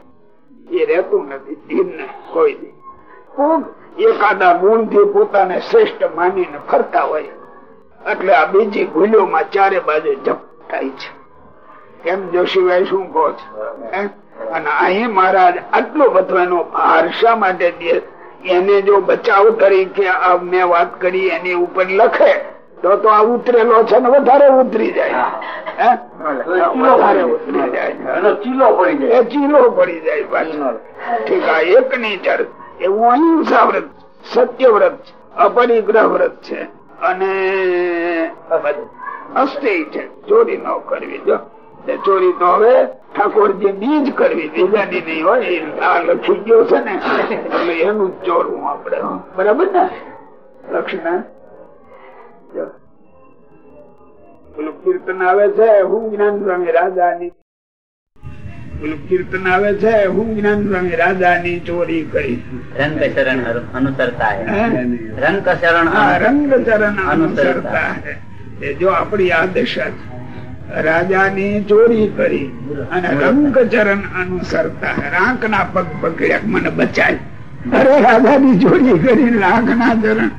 એ રહેતું નથી દિન ને કોઈ ખૂબ એકાદા ગુણથી પોતાને શ્રેષ્ઠ માનીને ફરતા હોય. એટલે આ બીજી ભૂલોમાં ચારે બાજુ જપ થાય છે. એમ જોશીભાઈ શું કહો છો? અને અહીં મહારાજ આટલો બધો એનો ભાર શા માટે દે? એને જો બચાવ તરીકે મેં વાત કરી એની ઉપર લખે તો તો આ ઉતરેલો છે ને વધારે ઉતરી જાય. વધારે ઉતરી જાય.
ચીલો પડી જાય.
એ ચીલો પડી જાય પાછો. ઠીક આ એક ની એવું અહિંસા વ્રત સત્ય વ્રત અપરિગ્રહ વ્રત છે. અને અસ્થિ છે. ચોરી ન કરવી. જો ચોરી તો હવે ઠાકોરજી ની જ કરવી બીજાની નહીં હોય આ લખી ગયો છે ને એટલે એનું જ ચોરવું આપડે બરાબર ને? લક્ષ્મણ? પેલું કીર્તન આવે છે હું જ્ઞાન સ્વામી રાજાની પેલું કીર્તન આવે છે હું જ્ઞાન સ્વામી રાજાની ચોરી કરી
રંગ શરણ અનુસરતા? રંગ શરણ
હા, રંગ ચરણ
અનુસરતા.
જો આપણી આ દશા છે. રાજાની ચોરી કરી અને રંગ ચરણ અનુસરતા હે. રાંકના પગ પકડ્યા મને બચાય. અરે રાજાની ચોરી કરી રાંકના ચરણ.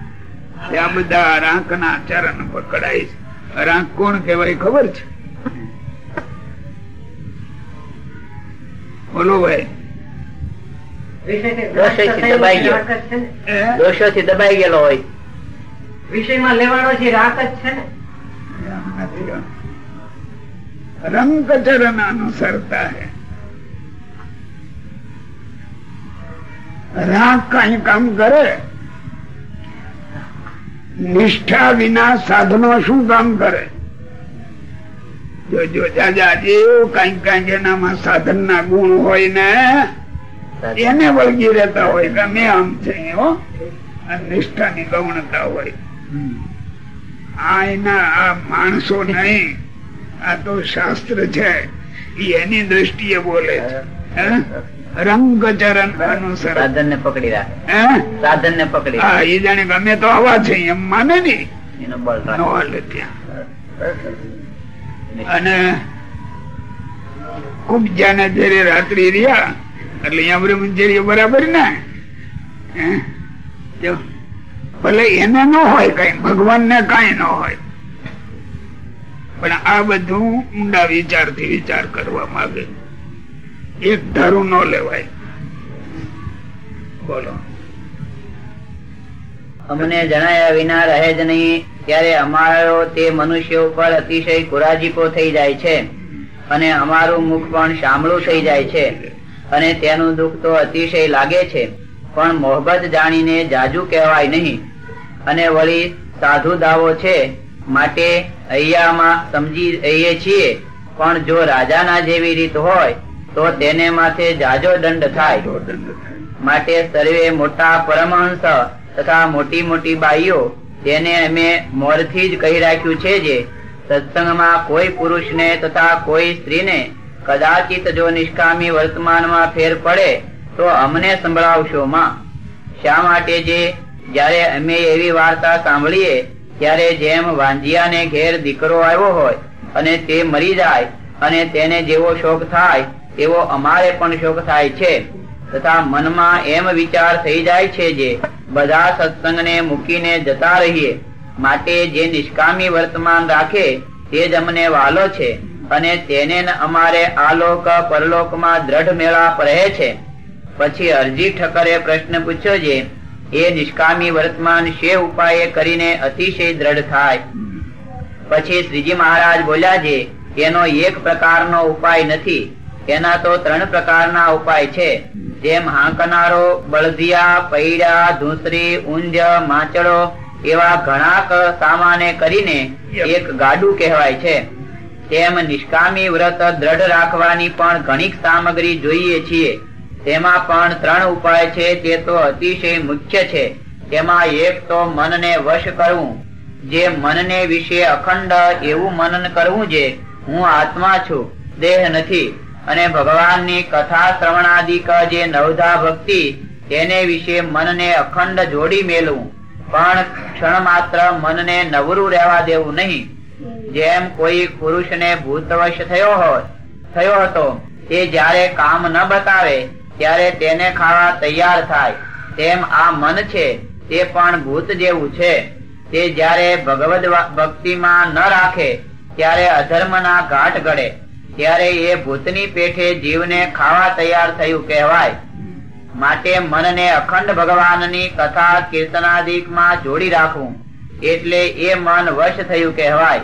ત્યાં બધા રાંકના ચરણ પકડાય છે. રાંક કોણ કેવાય ખબર છે? બોલો ભાઈ.
દોષોથી દબાઈ ગયો. દોષો થી દબાઈ ગયેલો હોય.
વિષયમાં લેવાનો છે રાત જ છે ને?
રંગ ચરણ અનુસરતા है રાગ કઈ કામ કરે નિષ્ઠા વિના સાધનો શું કામ કરે જો જો જાજા કંઈક કંઈક એનામાં સાધન ના ગુણ હોય ને એને વળગી રહેતા હોય કે મેં આમ છે આ નિષ્ઠાની ગૌણતા હોય આ એના આ માણસો નહીં આ તો શાસ્ત્ર છે. એની દ્રષ્ટિએ બોલે રંગ ચરણ અનુસર
સાધન ને પકડી રાખે. સાધન ને પકડી
હા એ જાણે ગમે તો આવા છે એમ માને નહીં
એનો બળ
ત્યાં. અને ખૂબ જાને જયારે રાત્રિ રહ્યા એટલે અહીંયા બ્રહ્મચર્ય બરાબર ને? ભલે એને ન હોય કઈ ભગવાન ને કઈ ન હોય. પણ આ બધું ઊંડા વિચારથી વિચાર કરવા માંગે. એક ધારું ન લેવાય. બોલો.
અમને જણાયા વિના રહે જ નહીં, ત્યારે અમારો તે મનુષ્ય ઉપર અતિશય કુરાજીપો થઈ જાય છે. અને અમારું મુખ પણ શામળું થઈ જાય છે. અને તેનું દુઃખ તો અતિશય લાગે છે. પણ મોહબત જાણીને જાજુ કહેવાય નહીં. અને વળી સાધુ દાવો છે માટે અહીંયામાં સમજી રહીએ છીએ. પણ જો રાજાના જેવી રીત હોય તો તેને માથે જાજો દંડ થાય. માટે સર્વે મોટા પરમહંસ તથા મોટી મોટી બાઈઓ તેને અમે મોરથી જ કહી રાખ્યું છે જે સત્સંગમાં કોઈ પુરુષને તથા કોઈ સ્ત્રીને કદાચિત જો નિષ્કામી વર્તમાનમાં ફેર પડે તો અમને સંભળાવશો માં. શા માટે જે? જ્યારે અમે એવી વાર્તા સાંભળીએ ત્યારે જેમ વાંજિયાને ઘેર દીકરો આવ્યો હોય અને તે મરી જાય અને તેને જેવો શોક થાય, એવો અમારે પણ શોક થાય છે. તથા મનમાં એમ વિચાર થઈ જાય છે જે બધા સત્સંગને મૂકીને જતા રહીએ. માટે જે નિષ્કામી વર્તમાન રાખે, તે જ અમને વાલો છે અને તેને અમારે આલોક પરલોકમાં દ્રઢ મેળા રહે છે. પછી અરજી ઠકરે પ્રશ્ન પૂછ્યો છે એ નિષ્કામી વર્તમાન શે ઉપાય કરીને અતિશય દ્રઢ થાય. પછી શ્રીજી મહારાજ બોલ્યા છે, એનો એક પ્રકારનો ઉપાય નથી, એના તો ત્રણ પ્રકારના ઉપાય છે. જેમ હાંકનારો, બળદિયા, પૈડા, ધૂસરી ઊંઝ માચડો, એવા ઘણા સામાને કરીને એક ગાડું કહેવાય છે. તેમ નિષ્કામી વ્રત દ્રઢ રાખવાની પણ ઘણી સામગ્રી જોઈએ છીએ. તેમાં પણ ત્રણ ઉપાય છે તે તો અતિશય મુખ્ય છે. તેમાં એક તો મનને વશ કરવું. જે મનને વિશે અખંડ એવું મનન કરવું જે હું આત્મા છું, દેહ નથી. અને ભગવાનની કથા શ્રવણાદિક જે નવધા ભક્તિ, તેને વિશે મનને અખંડ જોડી મેલવું. પણ ક્ષણ માત્ર મનને નવરું રહેવા દેવું નહીં. જેમ કોઈ પુરુષને ભૂતવશ થયો હોય થયો હતો, તે જ્યારે કામ ન બતાવે ત્યારે તેને ખાવા તૈયાર થાય. તેમ આ મન છે, તે પણ ભૂત જેવું છે. તે જ્યારે ભગવદ ભક્તિમાં ન રાખે, ત્યારે અધર્મના ઘાટ ગળે. ત્યારે એ ભૂતની પેઠે જીવને ખાવા તૈયાર થયું કહેવાય. માટે મનને અખંડ ભગવાનની કથા કીર્તનાદિકમાં જોડી રાખવું, એટલે એ મન વશ થયું કહેવાય.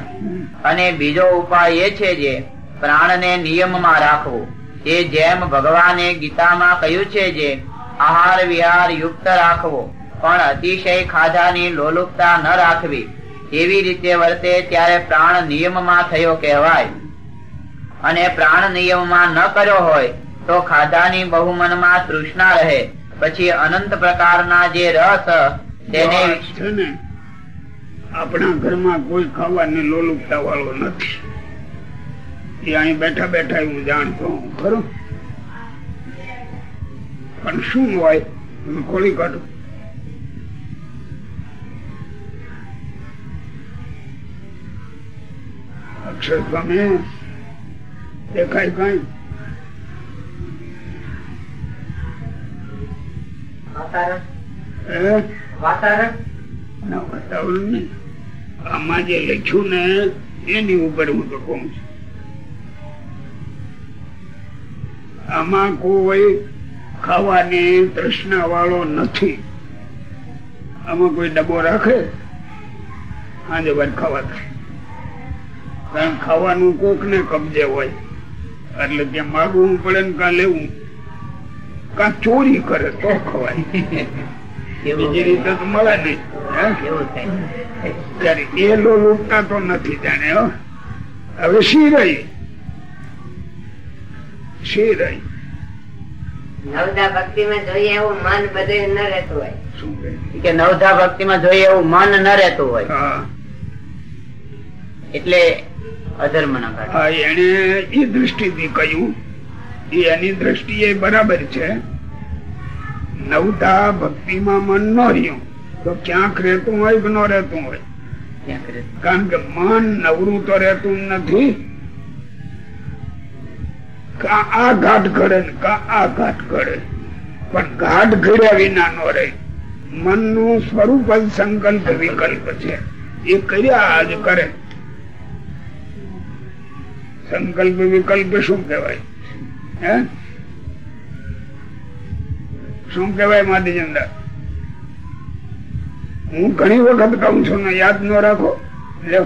અને બીજો ઉપાય એ છે જે, પ્રાણને નિયમમાં રાખવું. એ જેમ ભગવાને ગીતામાં કહ્યું છે જે આહાર વિહાર યુક્ત રાખવો, પણ અતિશય ખાધાની લોલુપતા ન રાખવી. એવી રીતે વર્તે ત્યારે પ્રાણ નિયમમાં થયો કહેવાય. અને પ્રાણ નિયમમાં ન કર્યો હોય, તો ખાધાની બહુમનમાં તૃષ્ણા રહે. પછી અનંત પ્રકારના જે રસ, તેને
આપણા ઘરમાં કોઈ ખાવાની લોલુપતા વાળો નથી. એ અહીં બેઠા બેઠા હું જાણતો હું ખરું? પણ શું હોય? હું ખોલી કાઢું. અક્ષર દેખાય કઈ?
વાતાવરણ?
આમાં જે લખ્યું ને એની ઉપર હું તો કહું છું. આમાં કોઈ ખાવાની તૃષ્ણા વાળો નથી. આમાં કોઈ ડબ્બો રાખે? આજે વાર ખાવા કારણ ખાવાનું કોક ને કબજે હોય. એટલે ત્યાં માગવું પડે ને કાં લેવું? કાં ચોરી કરે તો ખવાય. બીજી રીતે તો મળે નહીં. એ લો લૂંટતા તો નથી જાણે. હવે શી રહી? શી રહી
નવદા ભક્તિ માં જોઈએ એવું મન બધે ન રહેતું હોય.
કે નવધા ભક્તિ માં જોઈએ એવું મન ન રહેતું હોય. એટલે અધર્મ ન
હા એને એ દ્રષ્ટિથી કહ્યું એ એની દ્રષ્ટિએ બરાબર છે. નવતા ભક્તિમાં મન ન રહ્યું તો ક્યાંક રહેતું હોય કે ન રહેતું હોય. કારણ કે મન નવરું તો રહેતું નથી. આ ઘાટ ઘડે આ ઘાટ ઘડે પણ ઘાટ ઘડ્યા વિના નો રહે. મનનું સ્વરૂપ સંકલ્પ વિકલ્પ છે. એ કર્યા જ કરે. સંકલ્પ વિકલ્પ શું કહેવાય? હે? શું કહેવાય માધીચંદા હું ઘણી વખત કહું છું ને યાદ ન રાખો. હે?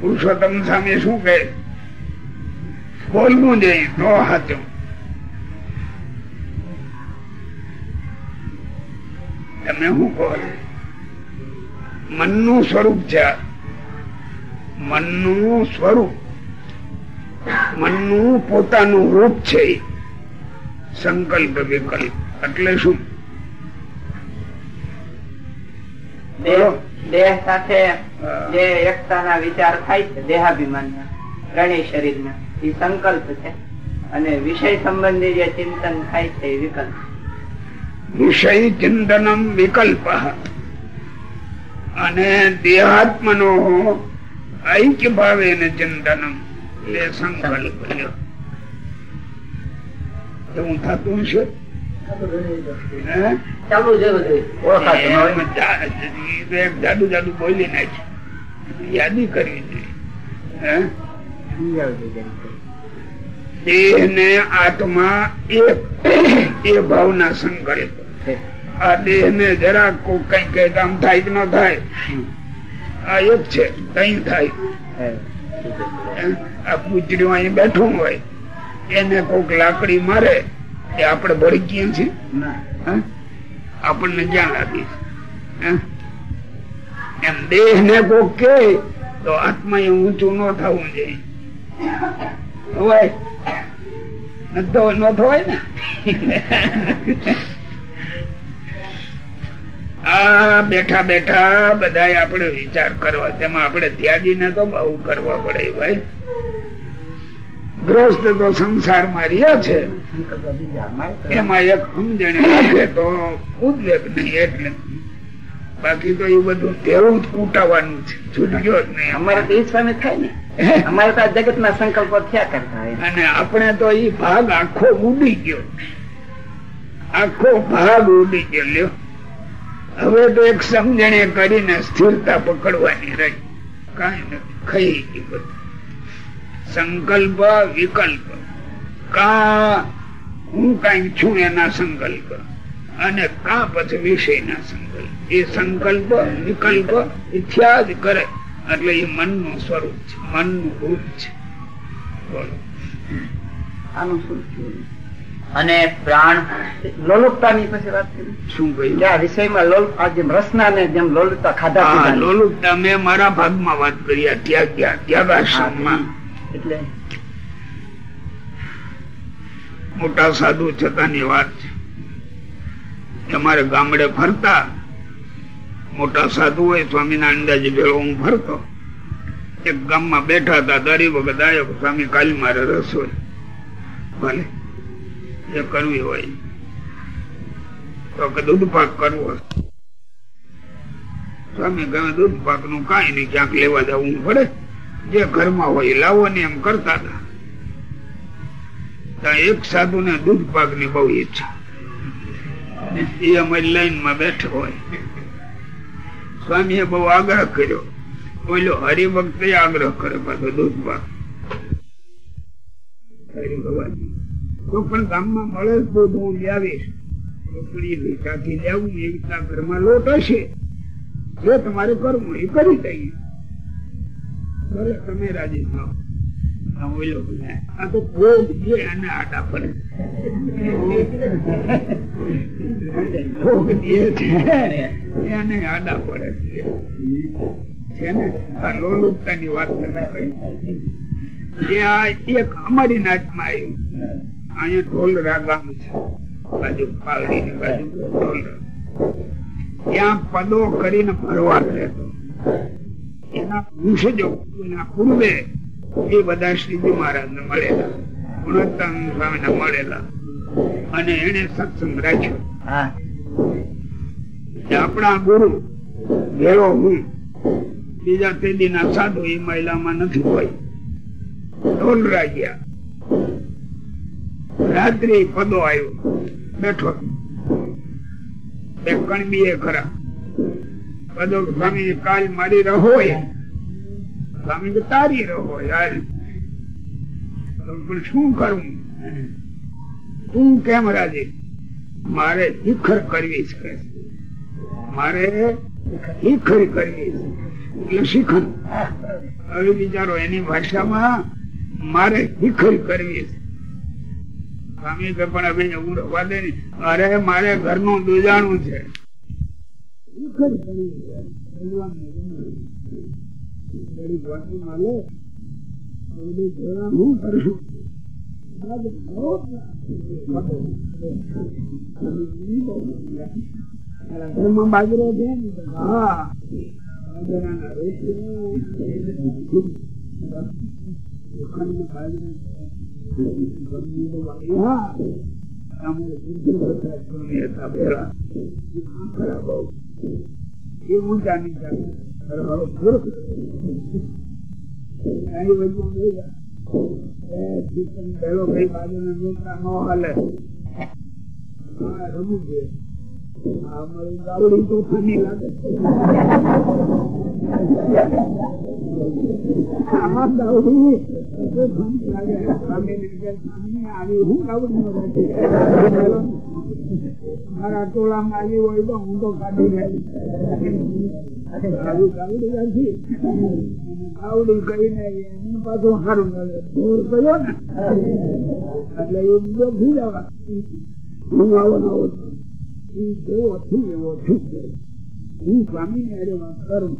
પુરુષોત્તમ સામે શું કહે? બોલવું જોઈએ ન હતું. તમે શું કહો મનનું સ્વરૂપ છે. મનનું સ્વરૂપ. મનનું પોતાનું રૂપ છે સંકલ્પ વિકલ્પ. એટલે શું?
દેહ દેહ સાથે જે એકતાના વિચાર થાય છે દેહાભિમાન ત્રણેય શરીર એ સંકલ્પ છે અને વિષય સંબંધી જે ચિંતન થાય છે એ વિકલ્પ.
વિષય ચિંતનમ વિકલ્પ. અને દેહાત્મનો ઐક્ય ભાવે ચિંતનમ. એ સંકલ્પ એવું થતું છે?
ચાલુ છે બધું.
ન
જાડુ જાડુ બોલી નાખી. યાદી કરવી જોઈએ હે? દેહ ને આત્મા એક એ ભાવના સંકલ્પ આ દેહ ને જરા કોઈ કઈ કઈ કામ થાય કે ન થાય. આ એક છે કઈ થાય. આ પૂજડ્યું અહીં બેઠું હોય એને કોક લાકડી મારે એ આપણે ભડકીએ છીએ. હે? આપણને ક્યાં લાગી? એમ દેહ ને કોક કે તો આત્મા એ ઊંચું ન થવું જોઈએ. બેઠા બેઠા બધા આપણે વિચાર કરવા. તેમાં આપણે ત્યાગી ને તો બહુ કરવા પડે ભાઈ. ગ્રસ્ત તો સંસારમાં રહ્યા છે. એમાં એક સમજણ તો ઉદ્વેગ નહીં એટલે બાકી તો એ બધું તેવું જ કૂટાવાનું છે. છૂટક્યો જ નહીં.
અમારે તો એ થાય ને. અમારે તો આ જગત ના સંકલ્પો થયા કરતા હોય.
અને આપણે તો એ ભાગ આખો ઉડી ગયો. આખો ભાગ ઉડી ગયો લ્યો. હવે તો એક સમજણે કરીને સ્થિરતા પકડવાની રહી. કઈ નથી. ખાઈ ગયું બધું. સંકલ્પ વિકલ્પ. કા હું કઈ છું એના સંકલ્પ? અને કા પછી વિષયના સંકલ્પ. એ સંકલ્પ વિકલ્પ એ થયા જ કરે. એટલે એ મનનું સ્વરૂપ છે. મનનું રૂપ છે. બોલો.
આનું શું
અને પ્રાણ?
લોલુપતાની પછી વાત કરી.
શું કહ્યું?
આ વિષયમાં લોલ જેમ રસના ને જેમ લોલુપતા ખાધા.
લોલુપતા મેં મારા ભાગમાં વાત કરી આ ત્યાગાશ્રમમાં.
એટલે?
મોટા સાધુ છતાંની વાત છે. અમારે ગામડે ફરતા? મોટા સાધુ હોય સ્વામીના અંદાજે ભેળો હું ફરતો. એક ગામમાં બેઠા હતા દરી વખત આવ્યો સ્વામી કાલી મારે રસોઈ ભલે, એ કરવી હોય. તો કે દૂધ પાક કરવો સ્વામી ગમે દૂધ પાકનું કઈ નહીં, ક્યાંક લેવા જવું પડે જે ઘરમાં હોય લાવો ને એમ કરતા હતા. એક સાધુ ને દૂધ પાકની બહુ ઈચ્છા. એ અમારી લાઈનમાં બેઠો હોય. સ્વામી બહુ આગ્રહ કર્યો. બોલો હરિભક્ત આગ્રહ કરે પાછો દૂધ પાક હરિ ભગવાનજી. તો પણ ગામમાં મળે પૈસાથી લેવું એવી રીતના ઘરમાં લોટ હશે. જો તમારે કરવું એ કરી દઈએ. તમે રાજી થાઓ. આ તો નાચમાં આવ્યું અહીંયા ઢોલ ગામ છે બાજુ પાલડી ની બાજુ ઢોલ ત્યાં પદો કરીને ફરવા રહેતો એના વંશજો એના પૂર્વે એ બધા શ્રીજી મહારાજ ને મળેલા. ગુણોત્તમ સ્વામી ને મળેલા. અને એને સત્સંગ રાખ્યો. આપણા ગુરુ ભેળો હું. બીજા તેદી ના સાધુ એ મહિલામાં નથી હોય ઢોલ રાગ્યા. રાત્રે પદો આવ્યો બેઠો. બે કણબી એ ખરા. પદો સ્વામી કાલ મારી રહો સ્વામી કે તારી રહો યાર. શું કરું? તું કેમ રાજી? મારે શિખર કરવી છે. મારે શિખર કરવી છે. એટલે શિખર. હવે વિચારો, એની ભાષામાં મારે શિખર કરવી છે. સ્વામી કે પણ હવે એવું અરે, મારે ઘરનું દુજાણું છે. શિખર કરવી છે. ભગવાનને ગમે. ઘડીક વાતમાં લે, તો બધી હું કરું બાજરો છે? હા. બુદ્ધિ પહેલો કઈ બાજુના ન હાલે હા રમું છે આ અમારી ગાવડી તો ખાની લાગે આમાં તો ખાની લાગે સ્વામીને કે આવી હું ગાવડીનો રાખી મારા ટોળામાં આવી હોય તો હું તો કાઢી લઈશ આવી ગાવડી રાખી આવડી કરીને એની પાછું સારું મળે. દૂર કર્યો ને? એટલે એ છું. ઈ જેવો છું, એવો છું હું સ્વામી નથી.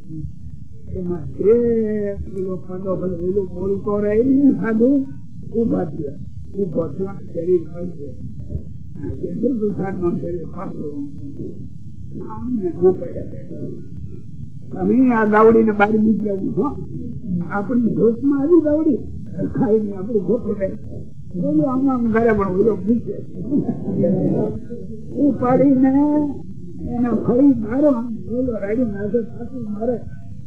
એ એમાં તો રહી. તમે આ ગાવડી ને બહાર નીકળ્યા છો આપણી જોશમાં આવી ગાવડી ખાઈને આપણે રહે બોલો આમ આમ ઘરે પણ ઉપાડીને એને ફરી મારો બોલો રાડી નાખે મારે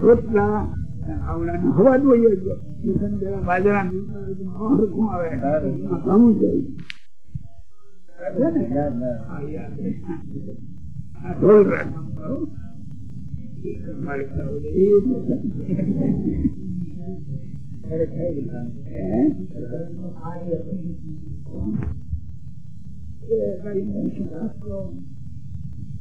રોટલા આવડા હવા જોઈએ બાજરા આવે